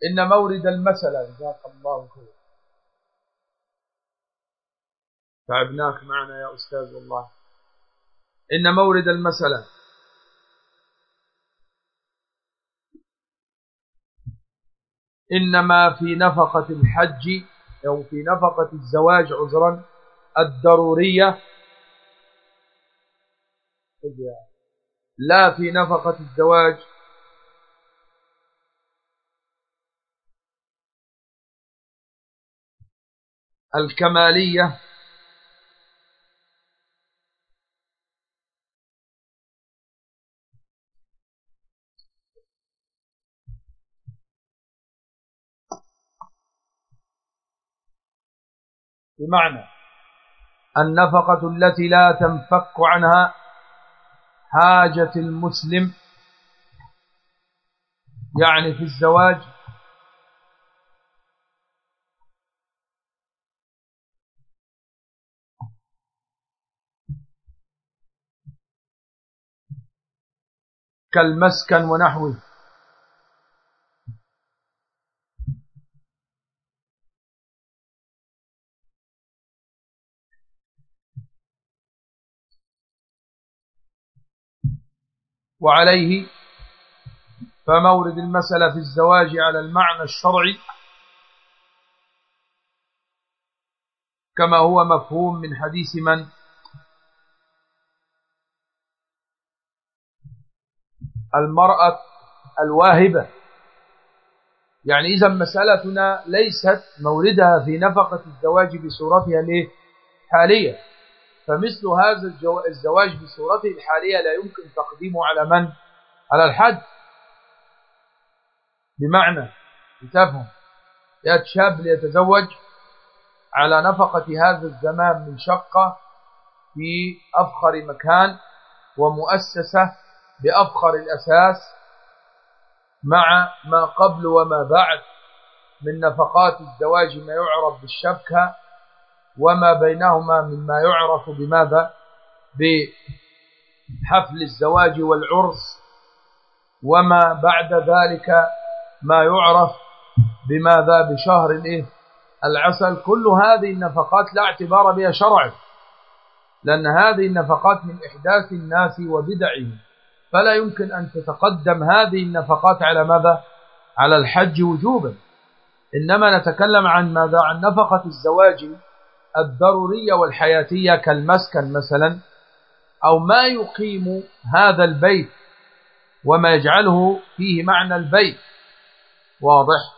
إن مورد المسألة جزاك الله خير تعبناك معنا يا أستاذ والله إن مورد المسألة. إنما في نفقة الحج أو في نفقة الزواج عذرا الضرورية. لا في نفقة الزواج. الكمالية. بمعنى النفقة التي لا تنفك عنها حاجة المسلم يعني في الزواج كالمسكن ونحوه. وعليه فمورد المسألة في الزواج على المعنى الشرعي كما هو مفهوم من حديث من المرأة الواهبة. يعني إذا مسألتنا ليست موردها في نفقة الزواج بصورتها الحالية. فمثل هذا الزواج بصورته الحالية لا يمكن تقديمه على من؟ على الحد بمعنى لتفهم يأتي شاب ليتزوج على نفقة هذا الزمان من شقة في أفخر مكان ومؤسسة بأفخر الأساس مع ما قبل وما بعد من نفقات الزواج ما يعرف بالشبكة وما بينهما مما يعرف بماذا؟ بحفل الزواج والعرس. وما بعد ذلك ما يعرف بماذا؟ بشهر الايه العسل. كل هذه النفقات لا اعتبار بها شرعا لأن هذه النفقات من إحداث الناس وبدعهم. فلا يمكن أن تتقدم هذه النفقات على ماذا؟ على الحج وجوبا. إنما نتكلم عن ماذا؟ عن نفقة الزواج الضرورية والحياتية كالمسكن مثلا أو ما يقيم هذا البيت وما يجعله فيه معنى البيت. واضح؟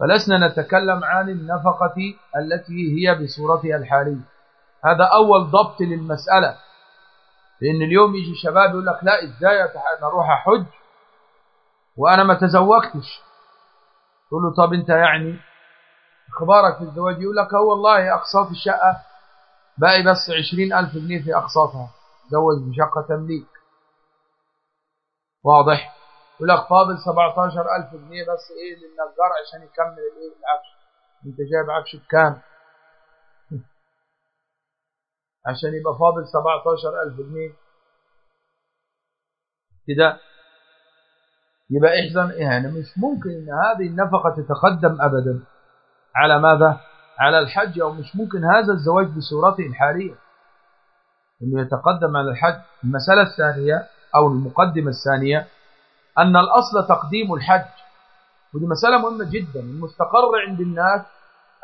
فلسنا نتكلم عن النفقة التي هي بصورتها الحالية. هذا أول ضبط للمسألة لأن اليوم يجي شباب يقول لك لا إزاي أنا أروح أحج؟ وأنا ما تزوجتش. تقول له طب أنت يعني أخبارك في الزواج؟ يقول لك هو والله أقساط الشقة باقي بس عشرين ألف جنيه في أقساطها زوج بشقة تمليك. واضح؟ يقول لك فاضل 17000 جنيه بس إيه للنجار عشان يكمل الإيه العفش. أنت جايب عفش بكام؟ <laughs> عشان يبقى فاضل 17000 جنيه. كده؟ يبقى احزن يعني مش ممكن إن هذه النفقة تتقدم ابدا. على ماذا؟ على الحج أو مش ممكن هذا الزواج بصورته الحالية. إنه يتقدم على الحج. المسألة الثانية أو المقدمة الثانية أن الأصل تقديم الحج. ودي مسألة مهمة جدا المستقر عند الناس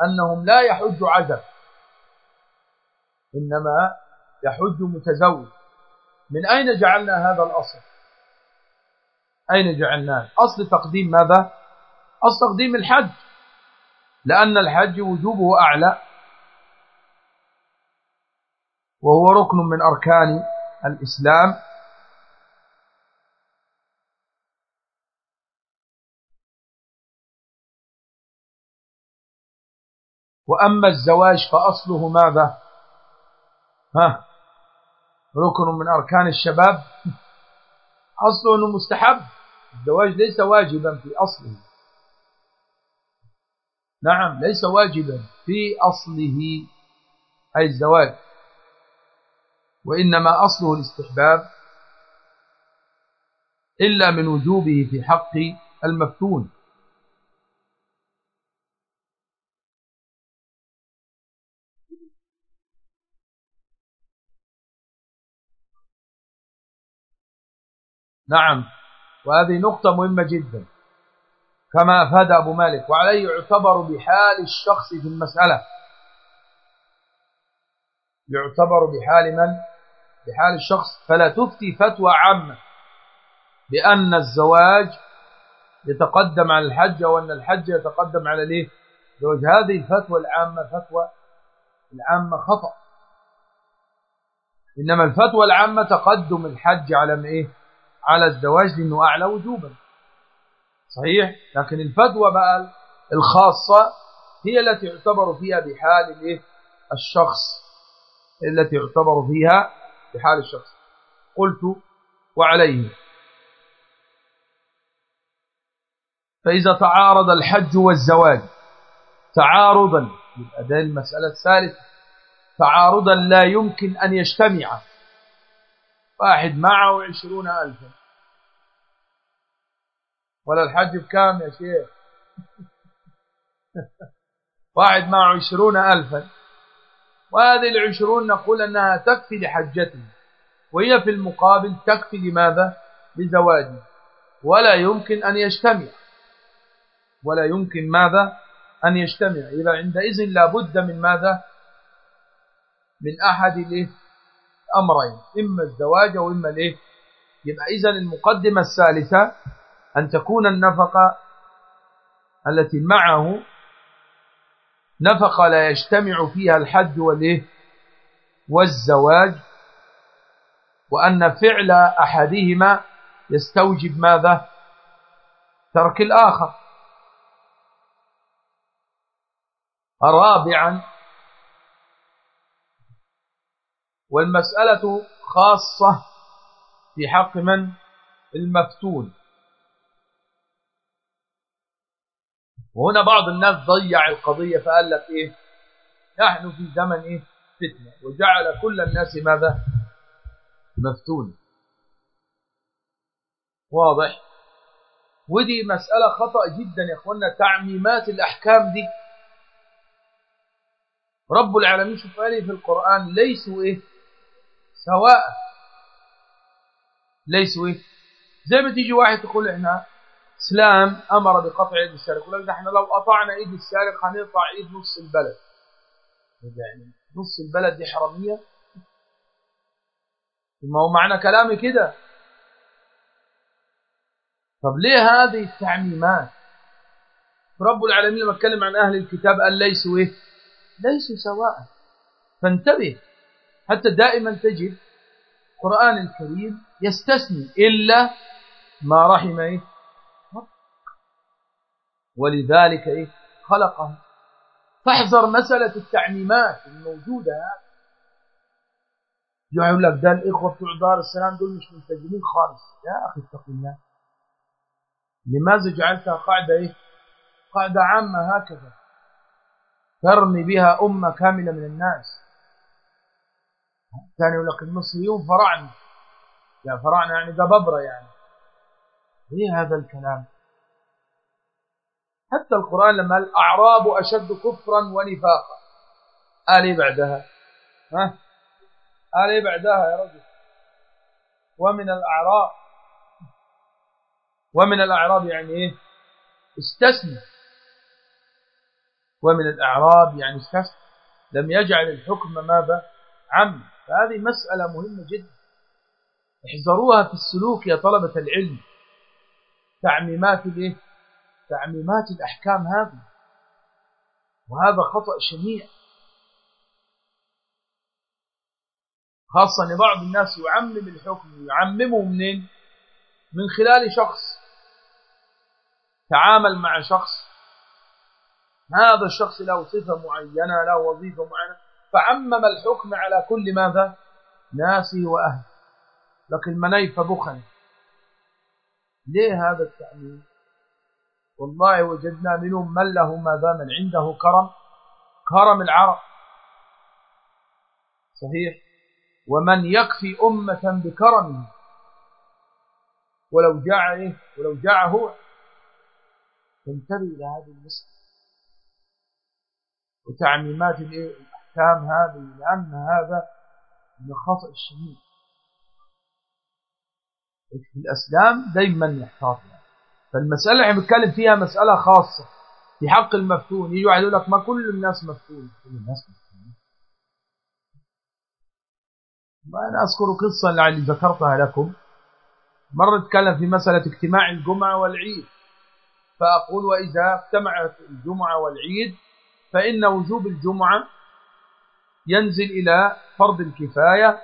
أنهم لا يحج عزب إنما يحج متزوج. من أين جعلنا هذا الأصل؟ أين جعلناه؟ أصل تقديم ماذا؟ أصل تقديم الحج. لأن الحج وجوبه أعلى. وهو ركن من أركان الإسلام. وأما الزواج فأصله ماذا؟ ها ركن من أركان الشباب. أصله أنه مستحب. الزواج ليس واجبا في أصله. نعم ليس واجبا في أصله أي الزواج. وإنما أصله الاستحباب إلا من وجوبه في حق المفتون. نعم وهذه نقطة مهمة جدا. كما أفاد أبو مالك. وعليه يعتبر بحال الشخص في المسألة. يعتبر بحال من؟ بحال الشخص. فلا تفتي فتوى عامة بأن الزواج يتقدم على الحج وأن الحج يتقدم على ليه زواج هذه الفتوى العامة فتوى العامة خطأ. إنما الفتوى العامة تقدم الحج على إيه؟ على الزواج لأنه أعلى وجوبا. صحيح؟ لكن الفتوى بقى الخاصة هي التي يعتبر فيها بحال الايه الشخص. التي يعتبر فيها بحال الشخص. قلت وعليه. فإذا تعارض الحج والزواج تعارضا يبقى المسألة الثالثة تعارضا لا يمكن أن يجتمع واحد معه عشرون ألفا. ولا الحج بكام يا شيخ؟ واحد معه عشرون ألفا. وهذه العشرون نقول أنها تكفي لحجته وهي في المقابل تكفي لماذا؟ لزواجه ولا يمكن أن يجتمع. ولا يمكن ماذا؟ أن يجتمع. إذا عندئذ لابد من ماذا؟ من أحد الأمرين إما الزواج أو إما الإيه؟ يبقى إذا المقدمة الثالثة أن تكون النفقة التي معه نفقة لا يجتمع فيها الحج والإيه؟ والزواج وأن فعل أحدهما يستوجب ماذا؟ ترك الآخر. رابعا والمسألة خاصة في حق من؟ المفتون. وهنا بعض الناس ضيع القضية فقال لك إيه؟ نحن في زمن إيه؟ فتنة. وجعل كل الناس ماذا؟ مفتون واضح؟ ودي مسألة خطأ جدا يا أخوانا تعميمات الأحكام دي. رب العالمين شوف قال في القرآن ليسوا إيه؟ سواء. ليسوا إيه؟ زي ما تيجي واحد تقول إحنا اسلام أمر بقطع يد السارق لك إحنا لو قطعنا ايد السارق هنقطع ايد نص البلد. يعني نص البلد دي حرامية. ما هو معنى كلامي كده؟ طب ليه هذه التعميمات؟ رب العالمين لما اتكلم عن أهل الكتاب قال ليسوا إيه؟ ليسوا سواء. فانتبه. حتى دائما تجد القرآن الكريم يستثني إلا ما رحم إيه؟ ولذلك إيه؟ خلقه. فاحذر مسألة التعميمات الموجودة. يقول لك ده الإخوة بتوع دار السلام دول مش منتجمين خالص. يا أخي اتق الله. لماذا جعلتها قاعدة إيه؟ قاعدة عامة هكذا. ترمي بها أمة كاملة من الناس. ثاني يقول لك المصريون فراعنة يا فراعنة يعني قببرة يعني. إيه هذا الكلام؟ حتى القرآن لما الأعراب أشد كفرا ونفاقا. قال إيه بعدها؟ ها؟ قال إيه بعدها يا رجل؟ ومن الأعراب. ومن الأعراب يعني إيه؟ استثنى. ومن الأعراب يعني استثنى. لم يجعل الحكم ماذا؟ عم فهذه مسألة مهمة جدا. احذروها في السلوك يا طلبة العلم. تعميمات الإيه؟ تعميمات الأحكام هذه. وهذا خطأ شنيع. خاصة أن بعض الناس يعمم الحكم. يعممه منين؟ من خلال شخص. تعامل مع شخص. هذا الشخص له صفة معينة له وظيفة معينة. فعمم الحكم على كل ماذا؟ ناسه وأهله. لكن منيف بخل ليه هذا التعميم؟ والله وجدنا منهم من له ماذا من عنده كرم كرم العرب. صحيح؟ ومن يكفي أمة بكرمه ولو جاع إيه؟ ولو جاع هو. تنتبه إلى هذه المسألة. وتعميمات الأحكام هذه لأن هذا من الخطأ الشديد. في الأسلام دائما يحتاط فالمسألة اللي بنتكلم فيها مسألة خاصة. في حق المفتون. يجي واحد يقول لك ما كل الناس مفتون. كل الناس مفتون وأنا أذكر قصة اللي ذكرتها لكم. مرة اتكلم في مسألة اجتماع الجمعة والعيد. فأقول وإذا اجتمعت الجمعة والعيد فإن وجوب الجمعة ينزل إلى فرض الكفاية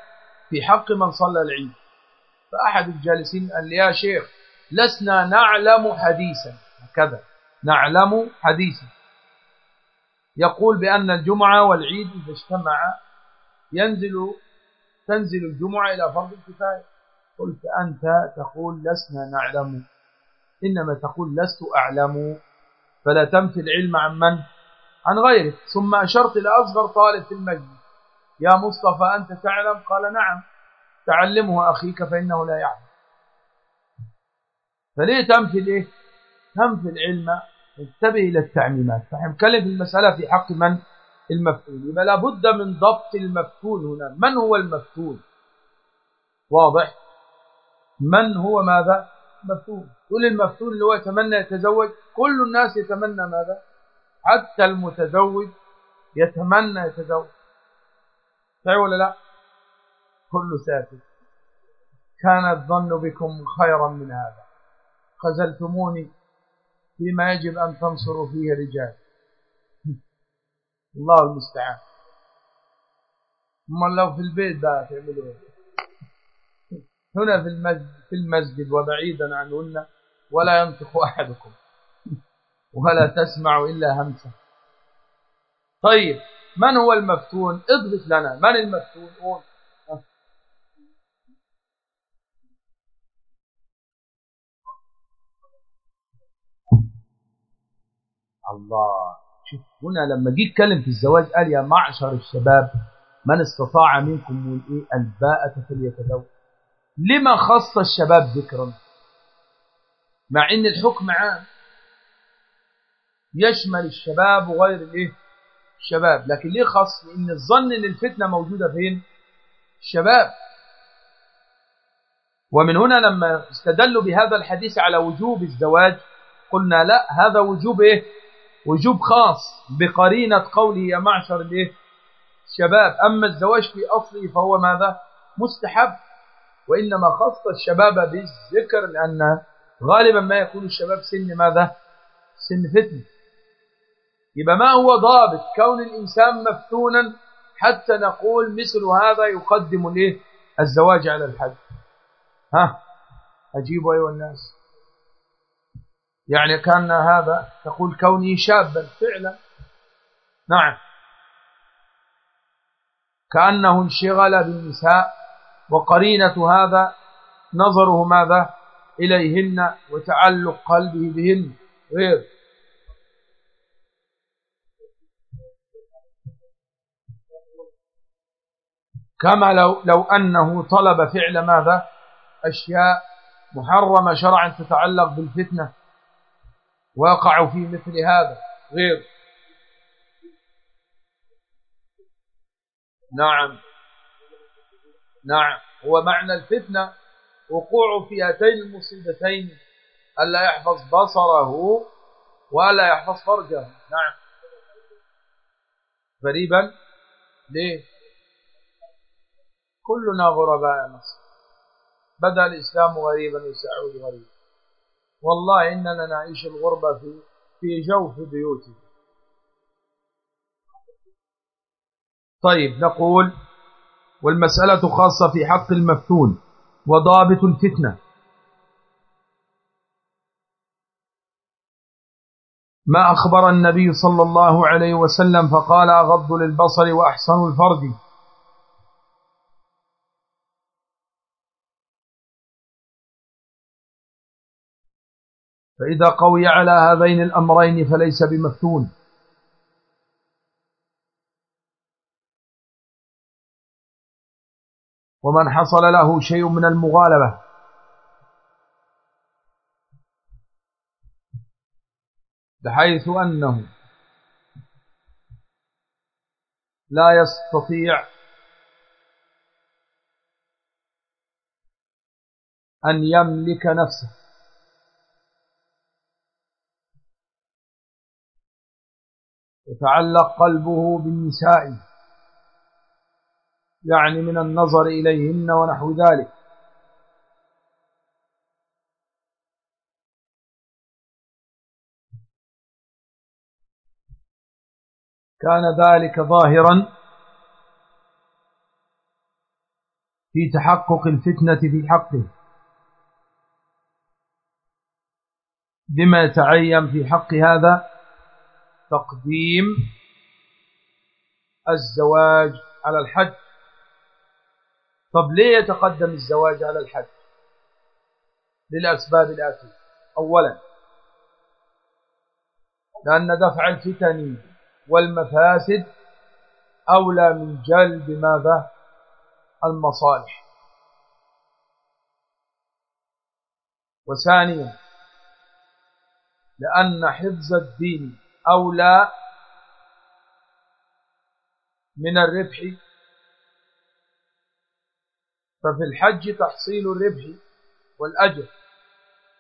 في حق من صلى العيد. فأحد الجالسين قال لي يا شيخ لسنا نعلم حديثا. هكذا. نعلم حديثا. يقول بأن الجمعة والعيد إذا اجتمع ينزل تنزل الجمعة إلى فرض الكفاية. قلت أنت تقول لسنا نعلم. إنما تقول لست أعلم. فلا تمثل العلم عن من؟ عن غيرك. ثم أشرت إلى أصغر طالب في المجلس. يا مصطفى أنت تعلم؟ قال نعم. تعلمه أخيك فإنه لا يعلم. فليه تمثل إيه افهم في العلم انتبه إلى التعميمات فنحن نتكلم في المسألة في حق من؟ المفتون يبقى لابد من ضبط المفتون هنا. من هو المفتون واضح؟ من هو ماذا؟ مفتون كل المفتون اللي هو يتمنى يتزوج كل الناس يتمنى ماذا؟ حتى المتزوج يتمنى يتزوج. صحيح ولا لا؟ كل ساكت. كان الظن بكم خيرا من هذا. خزلتموني فيما يجب أن تنصروا فيه رجال. <laughs> الله المستعان. ثم لو في البيت بقى تعملوا. <laughs> هنا في المسجد, في المسجد وبعيدا عنهن ولا ينطق أحدكم. <laughs> ولا تسمع إلا همسة. طيب من هو المفتون؟ اضبط لنا. من المفتون؟ قول. الله. شوف هنا لما جه يتكلم في الزواج قال يا معشر الشباب من استطاع منكم الباءة فليتزوج. لما خص الشباب ذكرا؟ مع إن الحكم عام. يشمل الشباب وغير الايه؟ الشباب. لكن ليه خاص لأن الظن إن الفتنة موجودة فين؟ الشباب. ومن هنا لما استدلوا بهذا الحديث على وجوب الزواج قلنا لا هذا وجوب إيه؟ وجوب خاص بقرينة قوله يا معشر الايه؟ الشباب. أما الزواج في أصله فهو ماذا؟ مستحب وإنما خص الشباب بالذكر لأن غالبا ما يكون الشباب سن ماذا؟ سن فتن يبقى ما هو ضابط؟ كون الإنسان مفتونا حتى نقول مثل هذا يقدم الايه؟ الزواج على الحج. ها؟ أجيبوا أيها الناس. يعني كان هذا تقول كوني شابا فعلا. نعم. كأنه انشغل بالنساء وقرينة هذا نظره ماذا؟ إليهن وتعلق قلبه بهن. غير. كما لو, لو أنه طلب فعل ماذا؟ أشياء محرمة شرعا تتعلق بالفتنة. وقعوا في مثل هذا غير. نعم. نعم. هو معنى الفتنة وقوع في هاتين المصيبتين ألا يحفظ بصره ولا يحفظ فرجه. نعم. غريبا؟ ليه؟ كلنا غرباء مصر. بدأ الإسلام غريبا وسيعود غريبا والله إننا نعيش الغربة في في جوف بيوتنا. طيب نقول والمسألة خاصة في حق المفتون وضابط الفتنة. ما أخبر النبي صلى الله عليه وسلم فقال أغض للبصر وأحسن الفرج؟ فإذا قوي على هذين الأمرين فليس بمفتون. ومن حصل له شيء من المغالبة. بحيث أنه لا يستطيع أن يملك نفسه. يتعلق قلبه بالنساء يعني من النظر إليهن ونحو ذلك. كان ذلك ظاهرا في تحقق الفتنة في حقه بما يتعين في حق هذا تقديم الزواج على الحج. طب ليه يتقدم الزواج على الحج؟ للأسباب الآتية. أولا لأن دفع الفتن والمفاسد أولى من جلب ماذا؟ المصالح. وثانيا لأن حفظ الدين أولى من الربح. ففي الحج تحصيل الربح والأجر.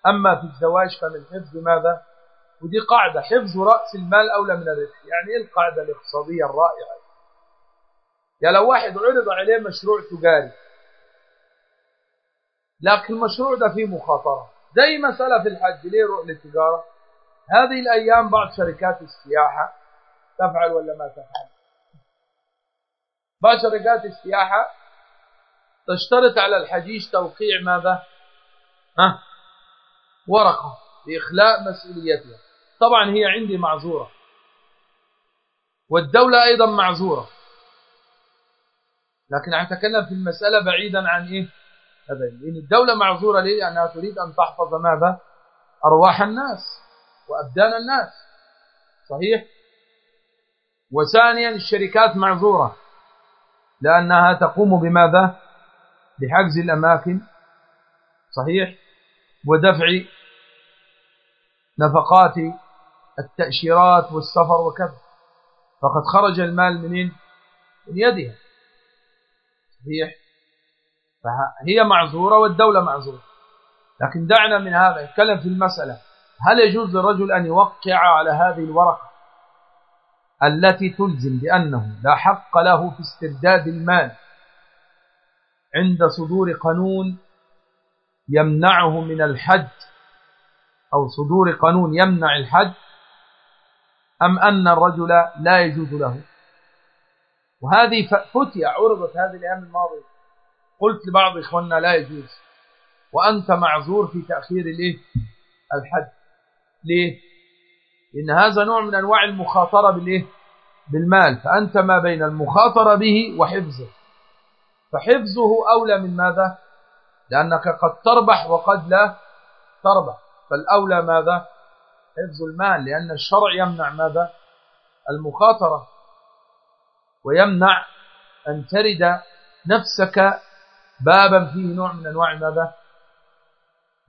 أما في الزواج فمن حفظ ماذا؟ ودي قاعدة. حفظ رأس المال أولى من الربح. يعني إيه القاعدة الاقتصادية الرائعة يا لو واحد عرض عليه مشروع تجاري لكن المشروع ده فيه مخاطرة. زي مسألة في الحج ليه يروح للتجارة؟ هذه الأيام بعض شركات السياحة تفعل ولا ما تفعل؟ بعض شركات السياحة تشترط على الحجيج توقيع ماذا؟ ها؟ ورقة لإخلاء مسؤوليتها. طبعا هي عندي معذورة. والدولة أيضا معذورة. لكن أتكلم في المسألة بعيدا عن إيه؟ هذا. لأن الدولة معذورة ليه؟ لأنها تريد أن تحفظ ماذا؟ أرواح الناس. وأبدان الناس. صحيح؟ وثانيا الشركات معذورة. لأنها تقوم بماذا؟ بحجز الأماكن. صحيح؟ ودفع نفقات التأشيرات والسفر وكذا. فقد خرج المال منين من يدها. صحيح؟ فهي معذورة والدولة معذورة. لكن دعنا من هذا. نتكلم في المسألة. هل يجوز للرجل أن يوقع على هذه الورقة التي تلزم بأنه لا حق له في استرداد المال عند صدور قانون يمنعه من الحج أو صدور قانون يمنع الحج أم أن الرجل لا يجوز له؟ وهذه فتية عرضت هذه الأيام الماضية. قلت لبعض إخواننا لا يجوز وأنت معذور في تأخير الإيه؟ الحج ليه؟ لأن هذا نوع من أنواع المخاطرة بالإيه؟ بالمال. فأنت ما بين المخاطرة به وحفظه. فحفظه أولى من ماذا؟ لأنك قد تربح وقد لا تربح. فالأولى ماذا؟ حفظ المال. لأن الشرع يمنع ماذا؟ المخاطرة. ويمنع أن ترد نفسك بابا فيه نوع من أنواع ماذا؟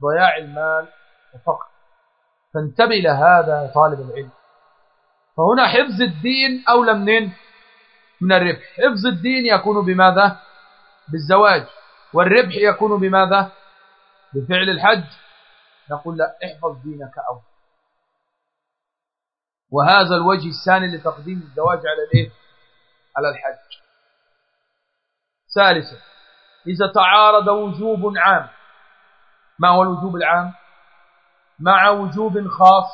ضياع المال وفقر. فانتبه لهذا يا طالب العلم. فهنا حفظ الدين أولى منين؟ من الربح. حفظ الدين يكون بماذا؟ بالزواج. والربح يكون بماذا؟ بفعل الحج. نقول لا احفظ دينك أو وهذا الوجه الثاني لتقديم الزواج على الإيه؟ على الحج. ثالثا إذا تعارض وجوب عام. ما هو الوجوب العام؟ مع وجوب خاص.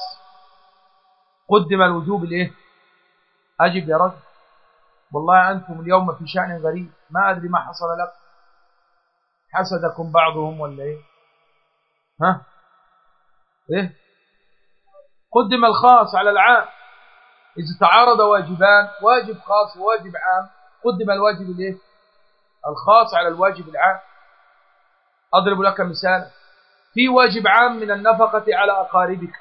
قدم الوجوب الايه أجب يا رجل. والله أنتم اليوم في شأن غريب. ما أدري ما حصل لك حسدكم بعضهم ولا إيه؟ ها؟ إيه؟ قدم الخاص على العام. إذا تعارض واجبان واجب خاص وواجب عام قدم الواجب الايه الخاص على الواجب العام. أضرب لك مثال في واجب عام من النفقة على أقاربك.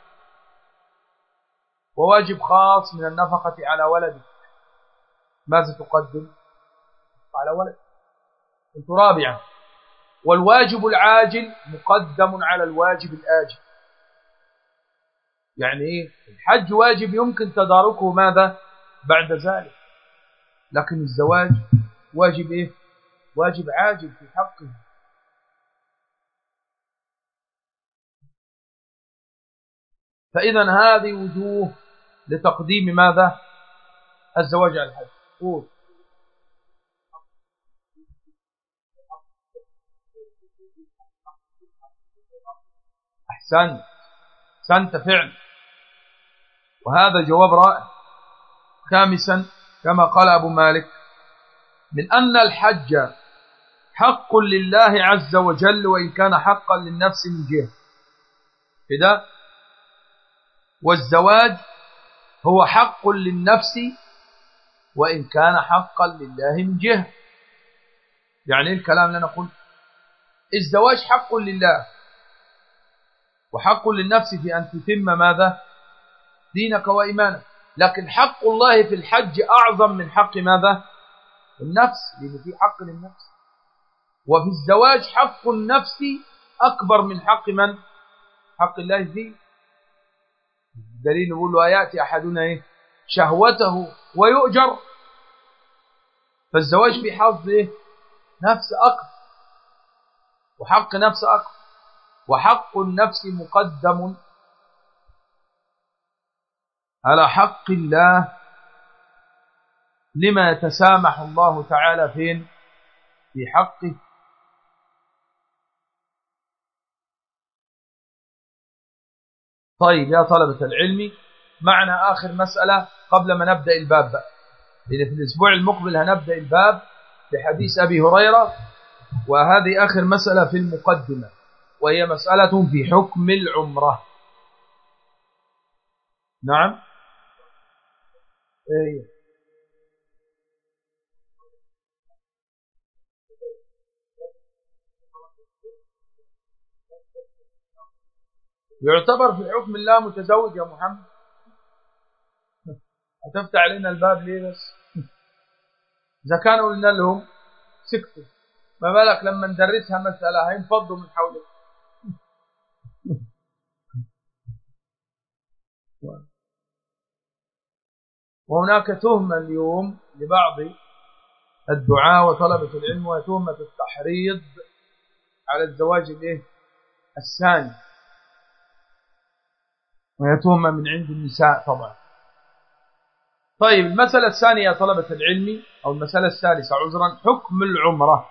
وواجب خاص من النفقة على ولدك. ماذا تقدم؟ على ولد. أنت رابعا والواجب العاجل مقدم على الواجب الآجل. يعني إيه؟ الحج واجب يمكن تداركه ماذا؟ بعد ذلك. لكن الزواج واجب إيه؟ واجب عاجل في حقه. فإذا هذه وجوه لتقديم ماذا؟ الزواج على الحج. قول. أحسنت. أحسنت فعل. وهذا جواب رائع. خامسا كما قال أبو مالك من أن الحج حق لله عز وجل وإن كان حقا للنفس من جهة. كده والزواج هو حق للنفس وإن كان حقا لله من جهة. يعني إيه الكلام اللي أنا الزواج حق لله وحق للنفس في أن تتم ماذا؟ دينك وإيمانك. لكن حق الله في الحج أعظم من حق ماذا؟ النفس لأن في حق للنفس. وفي الزواج حق النفس أكبر من حق من؟ حق الله فيه دليل يقول له أياتي أحدنا إيه؟ شهوته ويؤجر. فالزواج في حظ إيه؟ نفس أكثر وحق نفس أكثر وحق النفس مقدم. على حق الله لما يتسامح الله تعالى فين؟ في حقه. طيب يا طلبة العلم معنا آخر مسألة قبل ما نبدأ الباب لأن في الأسبوع المقبل هنبدأ الباب بحديث أبي هريرة وهذه آخر مسألة في المقدمة وهي مسألة في حكم العمرة. نعم؟ إيه. يعتبر في حكم الله متزوج يا محمد. هتفتح علينا الباب ليه بس؟ إذا كانوا قلنا لهم سكتوا. ما بالك لما ندرسها مسألة؟ هينفضوا من حولك. وهناك تهمة اليوم لبعض الدعاء وطلبة العلم وهي تهمة التحريض على الزواج الإيه؟ الثاني. وهي تهمة من عند النساء طبعا طيب المسألة الثانية طلبة العلم أو المسألة الثالثة عذرا حكم العمرة.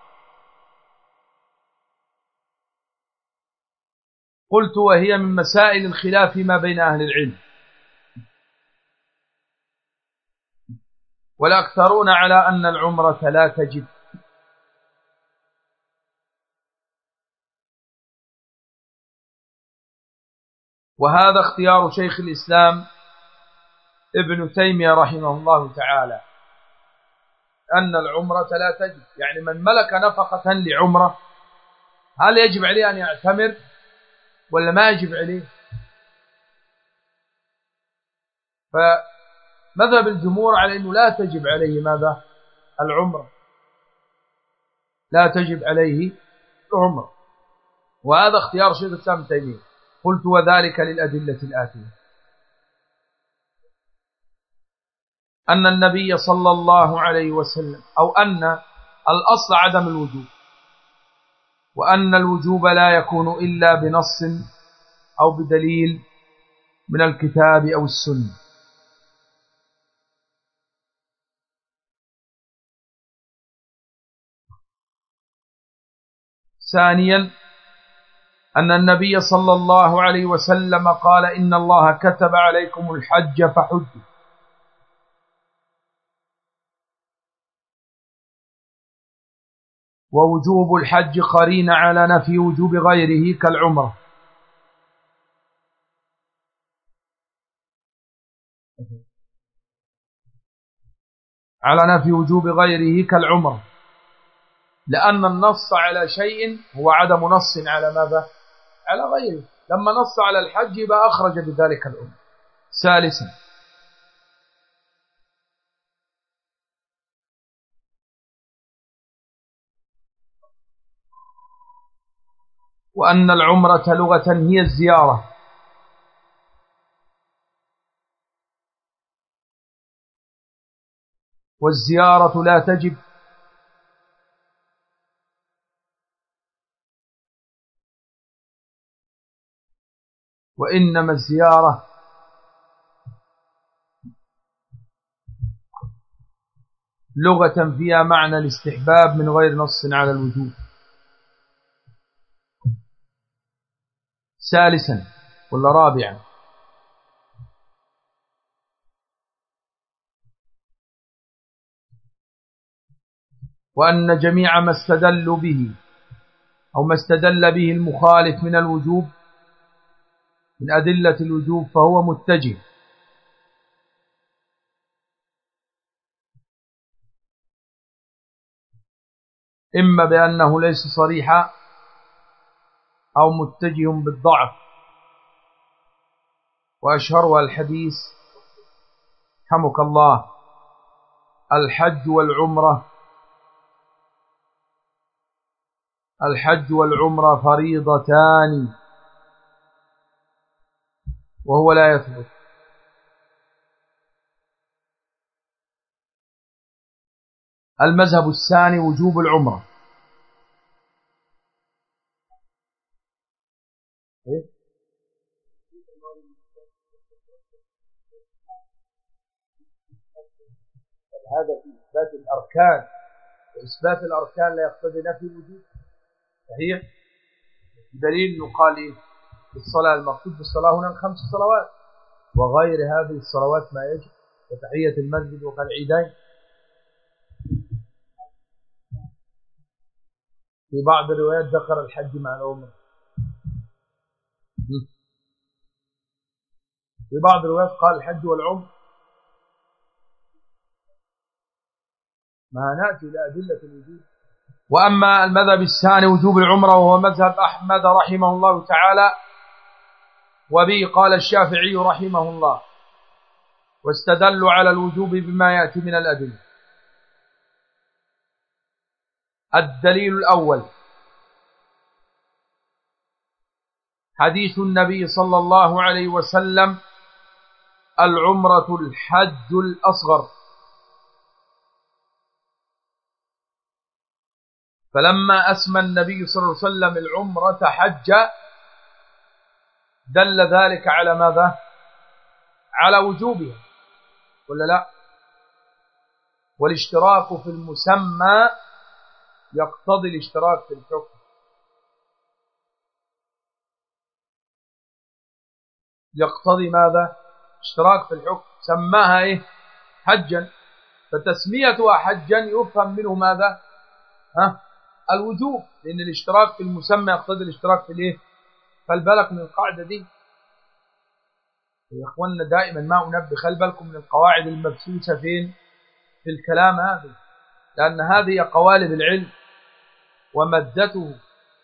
قلت وهي من مسائل الخلاف ما بين أهل العلم. والأكثرون على أن العمرة لا تجب. وهذا اختيار شيخ الإسلام ابن تيمية رحمه الله تعالى أن العمرة لا تجب. يعني من ملك نفقة لعمرة هل يجب عليه أن يعتمر ولا ما يجب عليه؟ فمذهب الجمهور على أنه لا تجب عليه ماذا؟ العمرة. لا تجب عليه العمرة. وهذا اختيار شيخ الإسلام تيمية. قلت وذلك للأدلة الآتية. أن النبي صلى الله عليه وسلم أو أن الأصل عدم الوجوب وأن الوجوب لا يكون إلا بنص أو بدليل من الكتاب أو السنة. ثانيا أن النبي صلى الله عليه وسلم قال إن الله كتب عليكم الحج فحجوا. ووجوب الحج قرين على نفي وجوب غيره كالعمرة. على نفي وجوب غيره كالعمرة. لأن النص على شيء هو عدم نص على ماذا؟ على غيره. لما نص على الحج يبقى أخرج بذلك الأمة. ثالثا. وأن العمرة لغة هي الزيارة. والزيارة لا تجب وإنما الزيارة لغة فيها معنى الاستحباب من غير نص على الوجود. ثالثا ولا رابعا. وأن جميع ما استدلوا به أو ما استدل به المخالف من الوجوب من أدلة الوجوب فهو متجه. إما بأنه ليس صريحا أو متجه بالضعف. وأشهرها الحديث حمك الله الحج والعمرة. الحج والعمرة فريضتان. وهو لا يثبت. المذهب الثاني وجوب العمرة. إيه؟ هذا في إثبات الأركان. وإثبات الأركان لا يقتضي نفي الوجود. صحيح؟ دليل انه قال إيه؟ الصلاة المقصود بالصلاة هنا الخمس صلوات. وغير هذه الصلوات ما يجب. وتحية المسجد وكالعيدين في بعض الروايات ذكر الحج مع العمر في بعض الروايات قال الحج والعمر ما نأتي إلى أدلة الوجود وأما المذهب الثاني وجوب العمرة وهو مذهب أحمد رحمه الله تعالى وبه قال الشافعي رحمه الله واستدلوا على الوجوب بما يأتي من الأدلة. الدليل الأول حديث النبي صلى الله عليه وسلم العمرة الحج الأصغر. فلما أسمى النبي صلى الله عليه وسلم العمرة حج دل ذلك على ماذا؟ على وجوبها. ولا لا؟ والاشتراك في المسمى يقتضي الاشتراك في الحكم. يقتضي ماذا؟ اشتراك في الحكم. سماها إيه؟ حجا. فتسميتها حجا يفهم منه ماذا؟ ها؟ الوجوب. لأن الاشتراك في المسمى يقتضي الاشتراك في الإيه؟ فالبلك من القاعدة دي. يا إخواننا دائما ما أنبه خلي بالكم من القواعد المبثوثه فين؟ في الكلام هذا. لأن هذه قوالب العلم ومدته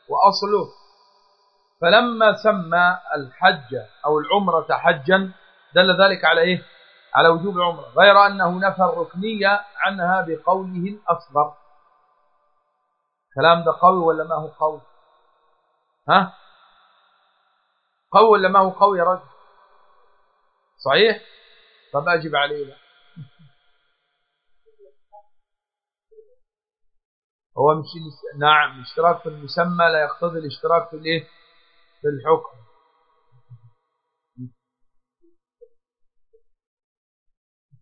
وأصله. فلما سمى الحج أو العمرة حجا دل ذلك على إيه؟ على وجوب العمرة. غير أنه نفى الركنية عنها بقوله الأصغر. الكلام ده قوي ولا ما هو قوي؟ ها؟ قوي ولا ما هو قوي يا رجل؟ صحيح؟ طب اجب عليه لا هو مش نعم الاشتراك في المسمى لا يقتضي الاشتراك في الإيه؟ في الحكم.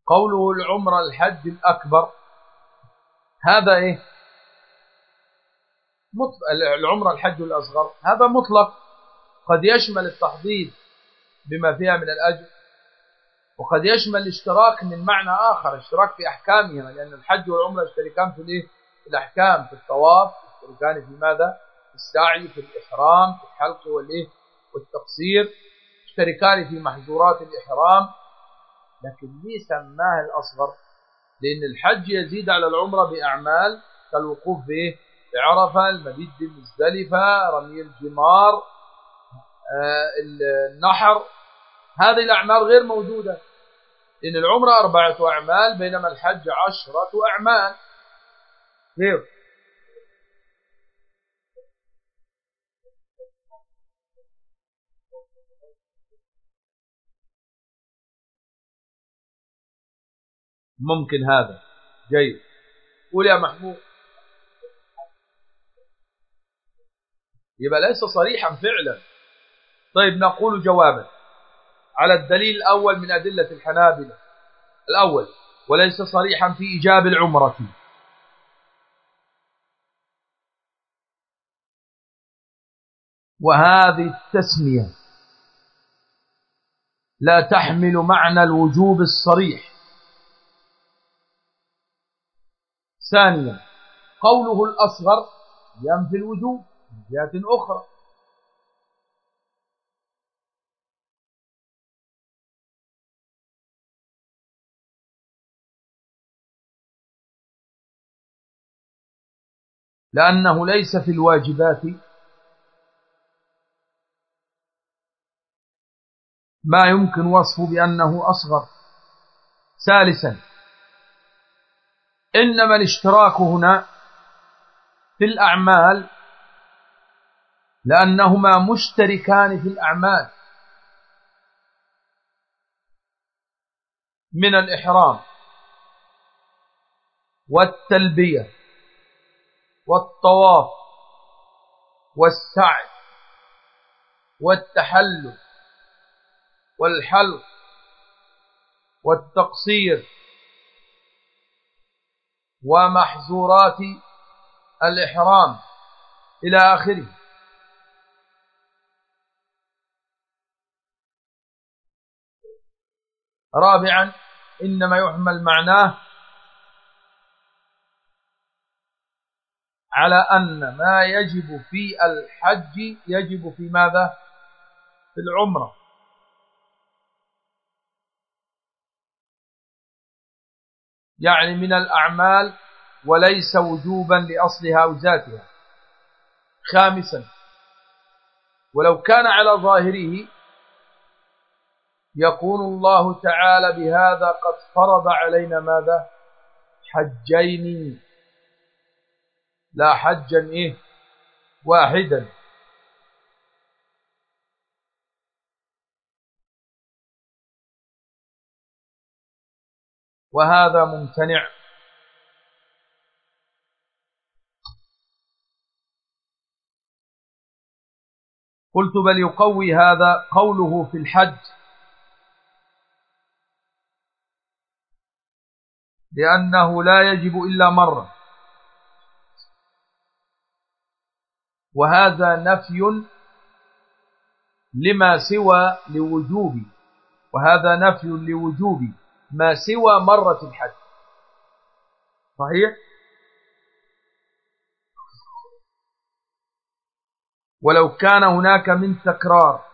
قوله العمره الحج الأكبر هذا إيه؟ العمره الحج الأصغر هذا مطلق. قد يشمل التحضيض بما فيها من الأجر وقد يشمل الاشتراك من معنى آخر اشتراك في أحكامها لأن الحج والعمرة يشتركان في الإيه؟ في الأحكام في الطواف يشتركان في ماذا؟ في السعي في الإحرام في الحلق والإيه؟ والتقصير. يشتركان في محظورات الإحرام. لكن ليه سماه الأصغر لأن الحج يزيد على العمرة بأعمال كالوقوف به بعرفة المبيت بمزدلفة رمي الجمار النحر. هذه الأعمال غير موجودة. إن العمرة أربعة أعمال بينما الحج عشرة أعمال. كيف ممكن هذا. جيد. قول يا محمود. يبقى ليس صريحا فعلا. طيب نقول جوابا. على الدليل الأول من أدلة الحنابلة. الأول وليس صريحا في إيجاب العمرة. وهذه التسمية لا تحمل معنى الوجوب الصريح. ثانيا قوله الأصغر ينفي الوجوب من جهة أخرى. لأنه ليس في الواجبات ما يمكن وصفه بأنه أصغر. ثالثا إنما الاشتراك هنا في الأعمال لأنهما مشتركان في الأعمال من الإحرام والتلبية. والطواف والسعي والتحلل والحلق والتقصير ومحظورات الإحرام إلى آخره. رابعا إنما يحمل معناه على أن ما يجب في الحج يجب في ماذا؟ في العمرة. يعني من الأعمال وليس وجوبا لأصلها وذاتها. خامسا ولو كان على ظاهره يكون الله تعالى بهذا قد فرض علينا ماذا؟ حجين. لا حجا إيه؟ واحدا. وهذا ممتنع. قلت بل يقوي هذا قوله في الحج. لأنه لا يجب إلا مرة. وهذا نفي لما سوى لوجوب وهذا نفي لوجوب ما سوى مرة الحج. صحيح؟ ولو كان هناك من تكرار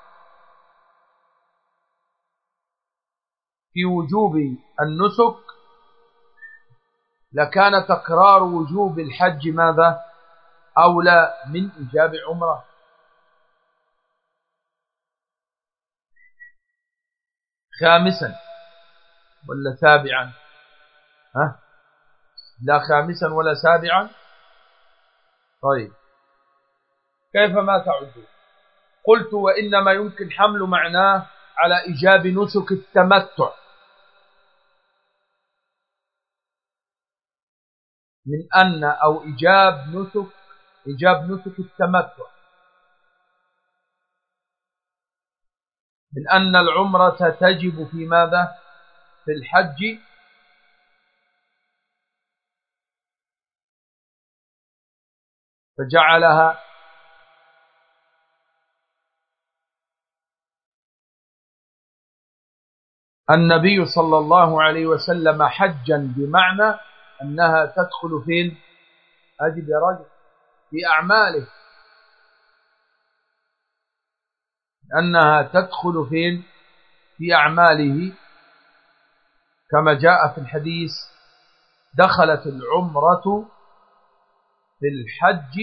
في وجوب النسك لكان تكرار وجوب الحج ماذا؟ أولى من إجاب عمرة. خامسا ولا سابعا؟ ها؟ لا خامسا ولا سابعا؟ طيب. كيف ما تعدون؟ قلت وإنما يمكن حمل معناه على إجاب نسك التمتع. من أن أو إجاب نسك إجاب نسك التمتع. من أن العمرة تجب في ماذا؟ في الحج. فجعلها النبي صلى الله عليه وسلم حجا بمعنى أنها تدخل فين؟ يا رجل. في أعماله. أنها تدخل فين في أعماله. كما جاء في الحديث دخلت العمرة في الحج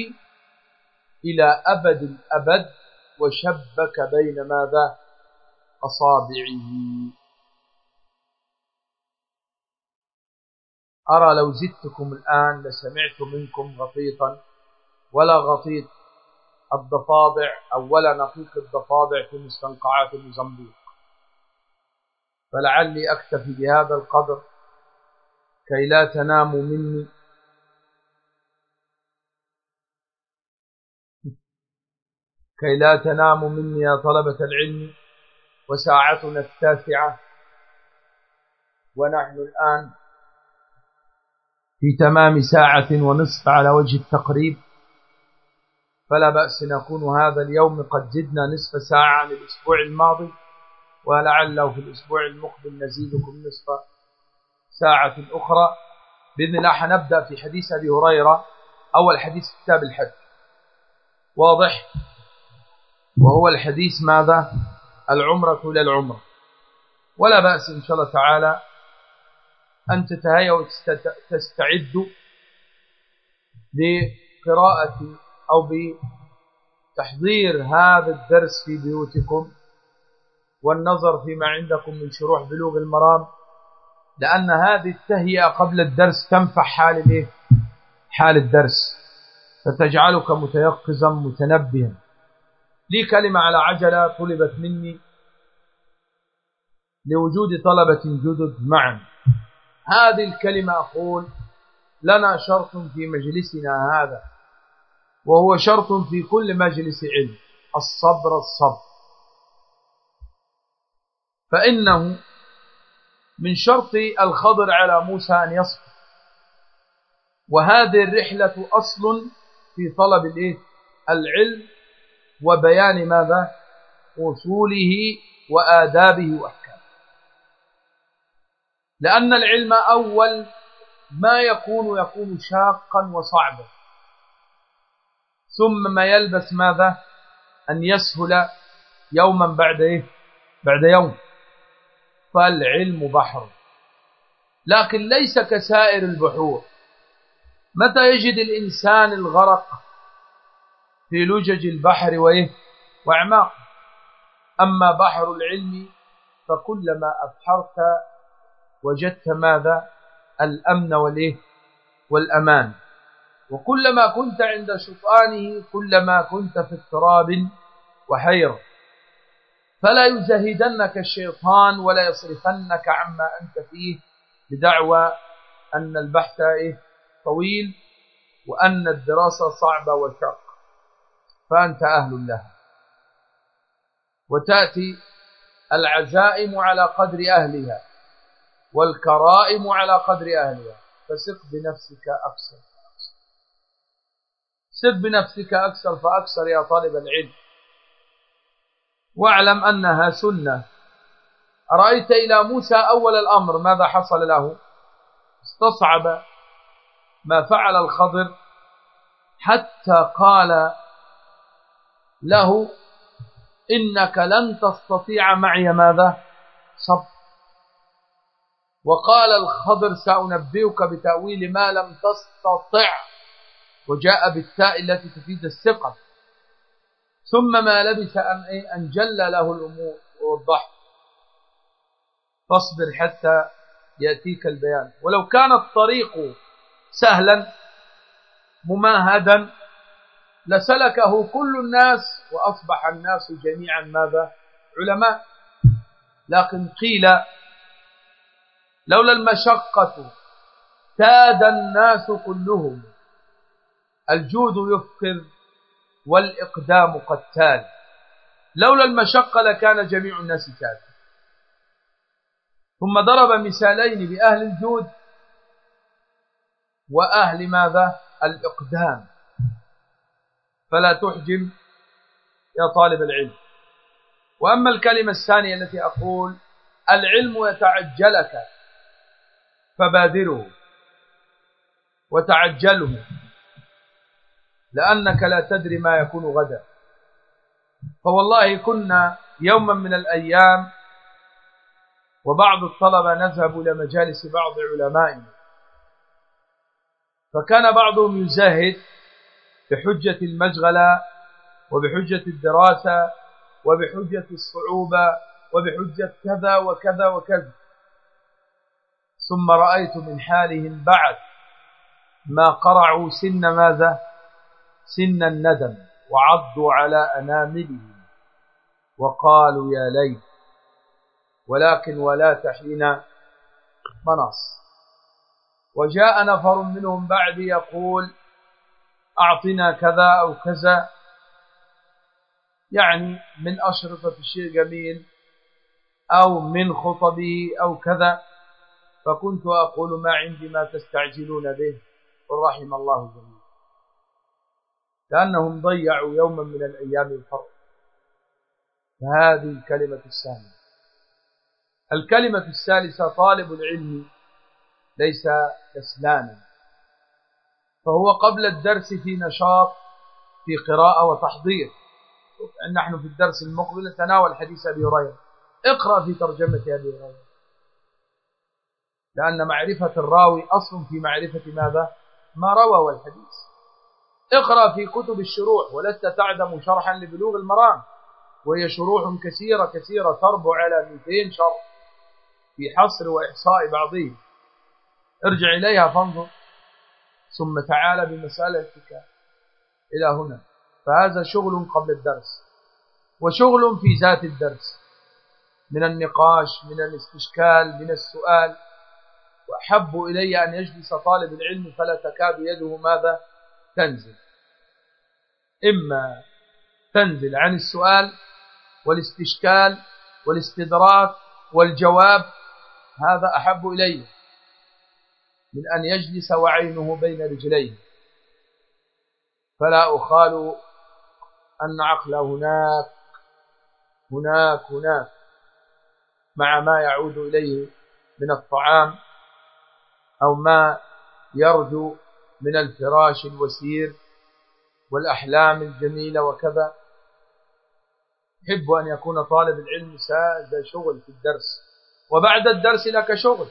إلى أبد الأبد وشبك بين ماذا؟ أصابعه. أرى لو زدتكم الآن لسمعت منكم غطيطا. ولا غطيط الضفادع أو ولا نقيق الضفادع في مستنقعات موزمبيق فلعلي أكتفي بهذا القدر كي لا تناموا مني. كي لا تناموا مني يا طلبة العلم وساعتنا التاسعة. ونحن الآن في تمام ساعة ونصف على وجه التقريب. فلا بأس نكون هذا اليوم قد زدنا نصف ساعة عن الأسبوع الماضي ولعله في الأسبوع المقبل نزيدكم نصف ساعة أخرى. بإذن الله حنبدأ في حديث أبي هريرة أول حديث كتاب الحج. واضح؟ وهو الحديث ماذا؟ العمرة للعمرة. ولا بأس إن شاء الله تعالى أن تتهيأ وتستعد لقراءة أو بتحضير هذا الدرس في بيوتكم والنظر فيما عندكم من شروح بلوغ المرام لأن هذه التهيئة قبل الدرس تنفع حال الإيه؟ حال الدرس. فتجعلك متيقظا متنبها. لي كلمة على عجلة طلبت مني لوجود طلبة جدد معا. هذه الكلمة أقول لنا شرط في مجلسنا هذا. وهو شرط في كل مجلس علم الصبر الصبر. فإنه من شرط الخضر على موسى أن يصبر. وهذه الرحلة أصل في طلب الإيه؟ العلم وبيان ماذا؟ أصوله وآدابه وأحكامه. لأن العلم أول ما يكون يكون شاقا وصعبا. ثم ما يلبس ماذا؟ أن يسهل يوما بعد إيه؟ بعد يوم. فالعلم بحر. لكن ليس كسائر البحور. متى يجد الإنسان الغرق في لجج البحر وإيه؟ وأعماق. أما بحر العلم فكلما أبحرت وجدت ماذا؟ الأمن والإيه؟ والأمان. وكلما كنت عند شطآنه كلما كنت في اضطراب وحيرة فلا يزهدنك الشيطان ولا يصرفنك عما أنت فيه بدعوى أن البحث إيه؟ طويل وأن الدراسة صعبة وشق فأنت أهل لها. وتأتي العزائم على قدر أهلها والكرائم على قدر أهلها. فسق بنفسك أكثر. سق بنفسك أكثر فأكثر يا طالب العلم. واعلم أنها سنة. أرأيت إلى موسى أول الأمر ماذا حصل له؟ استصعب ما فعل الخضر حتى قال له إنك لن تستطيع معي ماذا؟ صبر. وقال الخضر سأنبئك بتأويل ما لم تستطع. وجاء بالتاء التي تفيد الثقة. ثم ما لبث أن, أن جل له الأمور ووضح فاصبر حتى يأتيك البيان. ولو كان الطريق سهلا مماهدا لسلكه كل الناس وأصبح الناس جميعا ماذا؟ علماء. لكن قيل لولا المشقة تاد الناس كلهم الجود يفقر والإقدام قتال. لولا المشقة لكان جميع الناس تاد ثم ضرب مثالين بأهل الجود وأهل ماذا؟ الإقدام. فلا تحجم يا طالب العلم. وأما الكلمة الثانية التي أقول العلم يتعجلك فبادره وتعجله. لأنك لا تدري ما يكون غدا. فوالله كنا يوما من الأيام وبعض الطلبة نذهب إلى مجالس بعض علمائنا. فكان بعضهم يزهد بحجة المشغلة وبحجة الدراسة وبحجة الصعوبة وبحجة كذا وكذا وكذا. ثم رأيت من حالهم بعد ما قرعوا سن ماذا؟ سن الندم وعضوا على أناملهم وقالوا يا ليت ولكن ولا تحين مناص. وجاء نفر منهم بعد يقول أعطنا كذا أو كذا. يعني من أشرطة الشيء جميل أو من خطبه أو كذا. فكنت أقول ما عندي ما تستعجلون به ورحم الله جميل لأنهم ضيعوا يوما من الأيام الفرق فهذه الكلمة الثانية. الكلمة الثالثة طالب العلم ليس كسلانا فهو قبل الدرس في نشاط في قراءة وتحضير. نحن في الدرس المقبل نتناول حديث أبي هريرة. اقرأ في ترجمة أبي هريرة. لأن معرفة الراوي أصل في معرفة ماذا؟ ما روى والحديث اقرأ في كتب الشروح ولست تعدم شرحا لبلوغ المرام. وهي شروح كثيرة كثيرة تربع على 200 شرح في حصر وإحصاء بعضهم. ارجع إليها فانظر. ثم تعال بمسألتك إلى هنا. فهذا شغل قبل الدرس. وشغل في ذات الدرس. من النقاش من الاستشكال من السؤال. وأحب إلي أن يجلس طالب العلم فلا تكاد يده ماذا؟ تنزل. إما تنزل عن السؤال والاستشكال والاستدراك والجواب هذا أحب إلي من أن يجلس وعينه بين رجليه. فلا أخال أن عقل هناك هناك هناك مع ما يعود إليه من الطعام أو ما يرجو من الفراش الوسير والأحلام الجميلة وكذا. يحب أن يكون طالب العلم ساد شغل في الدرس وبعد الدرس لك شغل.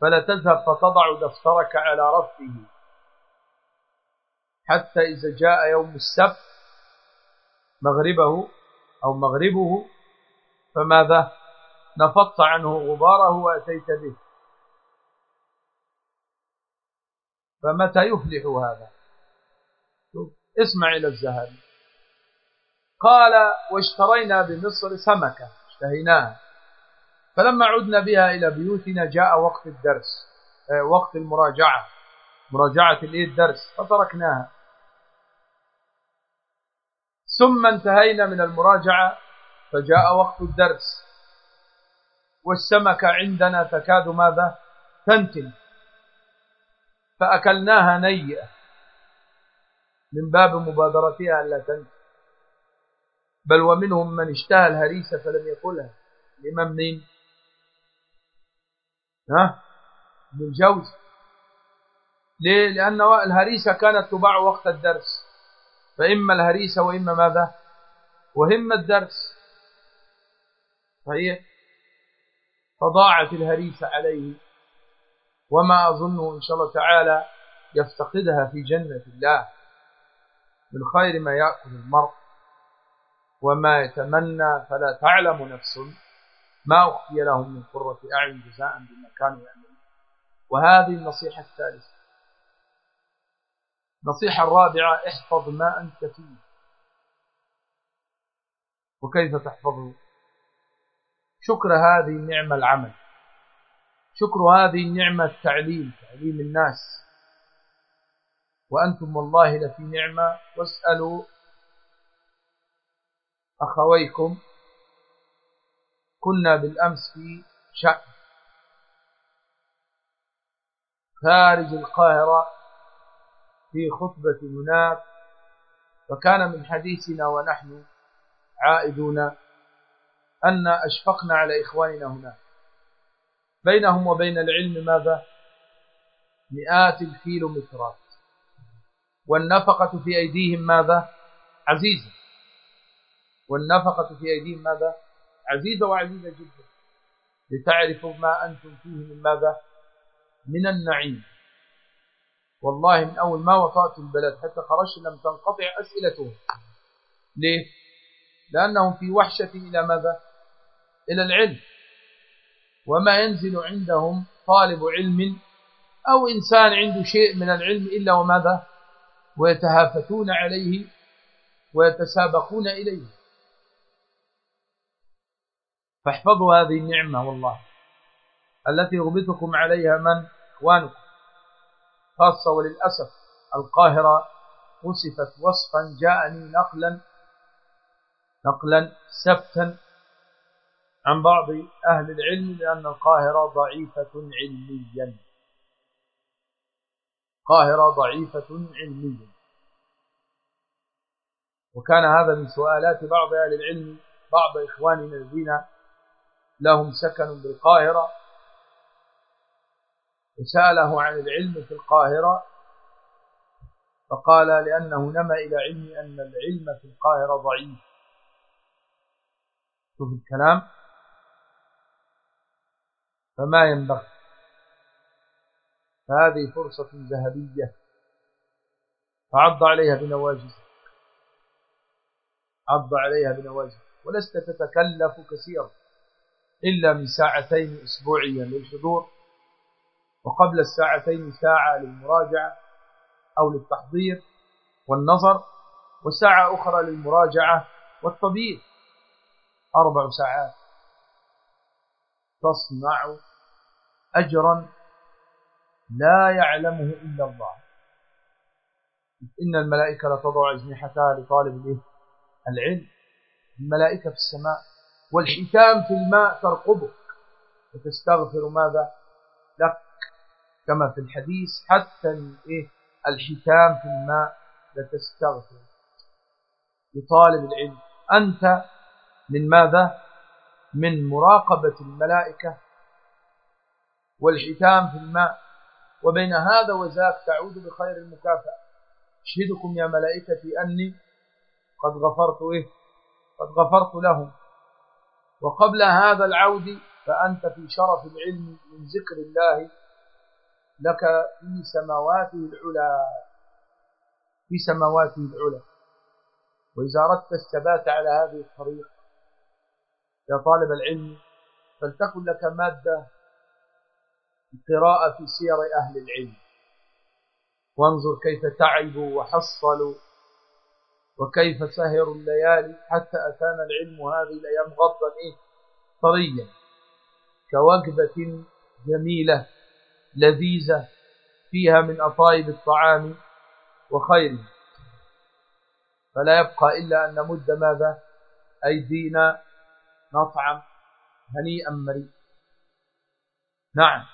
فلا تذهب فتضع دفترك على رفه حتى إذا جاء يوم السبت مغربه أو مغربه فماذا؟ نفضت عنه غباره وأتيت به. فمتى يفلح هذا؟ اسمع إلى الزهري قال واشترينا بمصر سمكة اشتهيناها. فلما عدنا بها إلى بيوتنا جاء وقت الدرس آه، وقت المراجعة مراجعة الدرس. فتركناها. ثم انتهينا من المراجعة فجاء وقت الدرس. والسمكة عندنا تكاد ماذا؟ تنتن. فأكلناها نيئة. من باب مبادرتها ألا تنتن بل ومنهم من اشتهى الهريسة فلم يأكلها. لما منين ها؟ من الجوز ليه؟ لأن الهريسة كانت تباع وقت الدرس. فإما الهريسة وإما ماذا؟ وهم الدرس. صحيح؟ فضاعت الهريسة عليه. وما أظنه إن شاء الله تعالى يفتقدها في جنة الله. من خير ما يأكل المرء وما يتمنى فلا تعلم نفس ما أخفي لهم من قرة أعين جزاء بما كانوا يعملون. وهذه النصيحة الثالثة. النصيحة الرابعة احفظ ما أنت فيه. وكيف تحفظه؟ شكر هذه النعمة العمل. شكر هذه النعمة التعليم تعليم الناس. وأنتم والله لفي نعمة. واسألوا أخويكم. كنا بالأمس في شأن. خارج القاهرة في خطبة هناك. فكان من حديثنا ونحن عائدون أن أشفقنا على إخواننا هناك. بينهم وبين العلم ماذا؟ مئات الكيلومترات. والنفقة في أيديهم ماذا؟ عزيزة. والنفقة في أيديهم ماذا؟ عزيزة وعزيزة جدا. لتعرفوا ما أنتم فيه من ماذا؟ من النعيم. والله من أول ما وطأت البلد حتى خرجت لم تنقطع أسئلتهم. ليه؟ لأنهم في وحشة إلى ماذا؟ إلى العلم. وما ينزل عندهم طالب علم أو إنسان عنده شيء من العلم إلا وماذا؟ ويتهافتون عليه ويتسابقون إليه. فاحفظوا هذه النعمة والله التي يغبطكم عليها من؟ إخوانكم. خاصة وللأسف القاهرة وصفت وصفا جاءني نقلا نقلا سبتا عن بعض أهل العلم لأن القاهرة ضعيفة علميا. قاهرة ضعيفة علميا. وكان هذا من سؤالات بعض أهل العلم بعض إخواننا الذين لهم سكن بالقاهرة وسأله عن العلم في القاهرة فقال لأنه نما إلى علم أن العلم في القاهرة ضعيف. شوف الكلام. فما ينبغي. فهذه فرصة ذهبية. فعض عليها بنواجز عض عليها بنواجز ولست تتكلف كثيرا. إلا من ساعتين أسبوعيا للحضور. وقبل الساعتين ساعة للمراجعة أو للتحضير والنظر. وساعة أخرى للمراجعة والطبيب أربع ساعات. تصنع أجرا لا يعلمه إلا الله. إن الملائكة لتضع أجنحتها لطالب العلم. الملائكة في السماء والحيتان في الماء ترقبك. وتستغفر ماذا؟ لك. كما في الحديث حتى الحيتان في الماء لتستغفر. لطالب العلم. أنت من ماذا؟ من مراقبة الملائكة والحيتان في الماء. وبين هذا وذاك تعود بخير المكافأة. أشهدكم يا ملائكتي أني قد غفرت إيه؟ قد غفرت لهم. وقبل هذا العود فأنت في شرف العلم من ذكر الله لك في سماواته العلا. في سماواته العلا. وإذا أردت الثبات على هذه الطريق يا طالب العلم فلتكن لك مادة قراءة في سير أهل العلم. وانظر كيف تعبوا وحصلوا وكيف سهروا الليالي حتى أتانا العلم هذه الأيام غضا إيه؟ طريا. كوجبة جميلة لذيذة فيها من أطايب الطعام وخيره فلا يبقى إلا أن نمد ماذا؟ أيدينا نطعم هنيئا مريء نعم.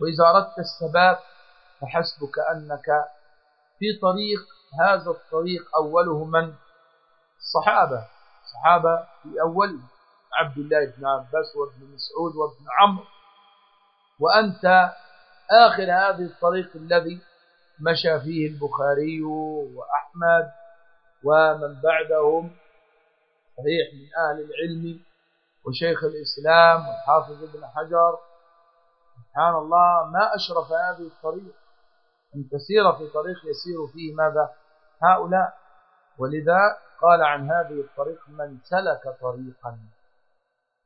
وإذا أردت الثبات فحسبك أنك في طريق هذا الطريق أوله من؟ الصحابة. الصحابة في أول عبد الله بن عباس وابن مسعود وابن عمرو. وأنت آخر هذه الطريق الذي مشى فيه البخاري وأحمد ومن بعدهم صحيح من أهل العلم وشيخ الإسلام والحافظ ابن حجر. سبحان الله ما أشرف هذه الطريق. أن تسير في طريق يسير فيه ماذا؟ هؤلاء. ولذا قال عن هذه الطريق من سلك طريقا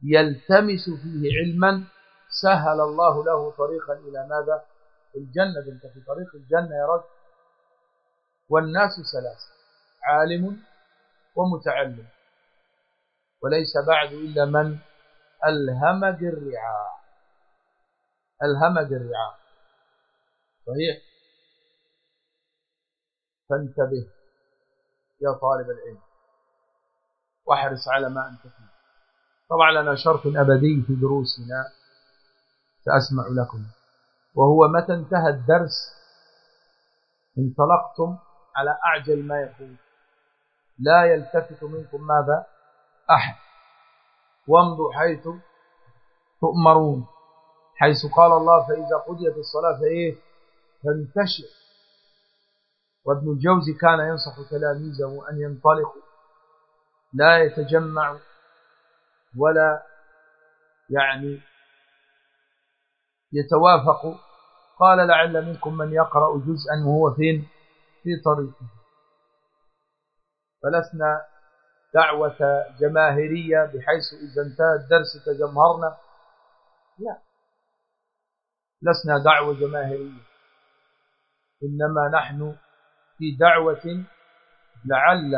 يلتمس فيه علما سهل الله له طريقا إلى ماذا؟ الجنة. انت في طريق الجنة يا رجل. والناس ثلاثة عالم ومتعلم. وليس بعد إلا من؟ الهمج الرعاع الهمج الرعاع صحيح؟ فانتبه يا طالب العلم. واحرص على ما أنت فيه. طبعا لنا شرط أبدي في دروسنا سأسمع لكم. وهو متى انتهى الدرس؟ انطلقتم على أعجل ما يكون لا يلتفت منكم ماذا؟ أحد. وامضوا حيث تؤمرون. حيث قال الله فإذا قضيت الصلاة فإيه؟ فانتشر. وابن الجوزي كان ينصح تلاميذه أن ينطلقوا. لا يتجمعوا ولا يعني يتوافقوا قال لعل منكم من يقرأ جزءا وهو فين؟ في طريقه. فلسنا دعوة جماهيرية بحيث إذا انتهى الدرس تجمهرنا؟ لا. لسنا دعوة جماهيرية. إنما نحن في دعوة لعل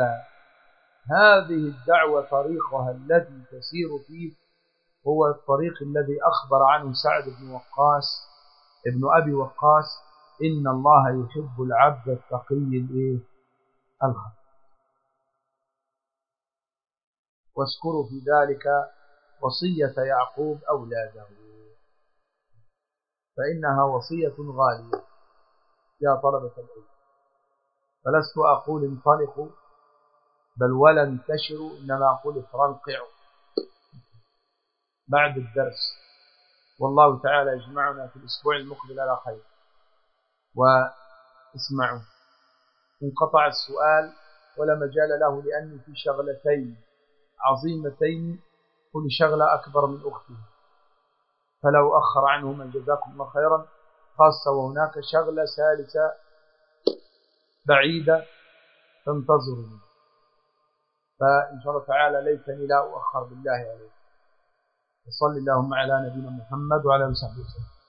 هذه الدعوة طريقها الذي تسير فيه هو الطريق الذي أخبر عنه سعد بن وقاص ابن أبي وقاص إن الله يحب العبد التقي الإيه؟ الخير. واذكروا في ذلك وصية يعقوب أولاده. فإنها وصية غالية يا طلبة العلم. فلست أقول انطلقوا بل ولا انتشروا إنما أقول افرنقعوا بعد الدرس والله تعالى يجمعنا في الأسبوع المقبل على خير. واسمعوا انقطع السؤال ولا مجال له لأني في شغلتين. عظيمتين كل شغلة أكبر من أختي. فلو أخر عنهما جزاكم الله خيرا خاصة وهناك شغلة ثالثة بعيدة تنتظرني. فإن شاء الله تعالى ليتني لا أؤخر بالله عليك. وصل اللهم على نبينا محمد وعلى آله وصحبه وسلم.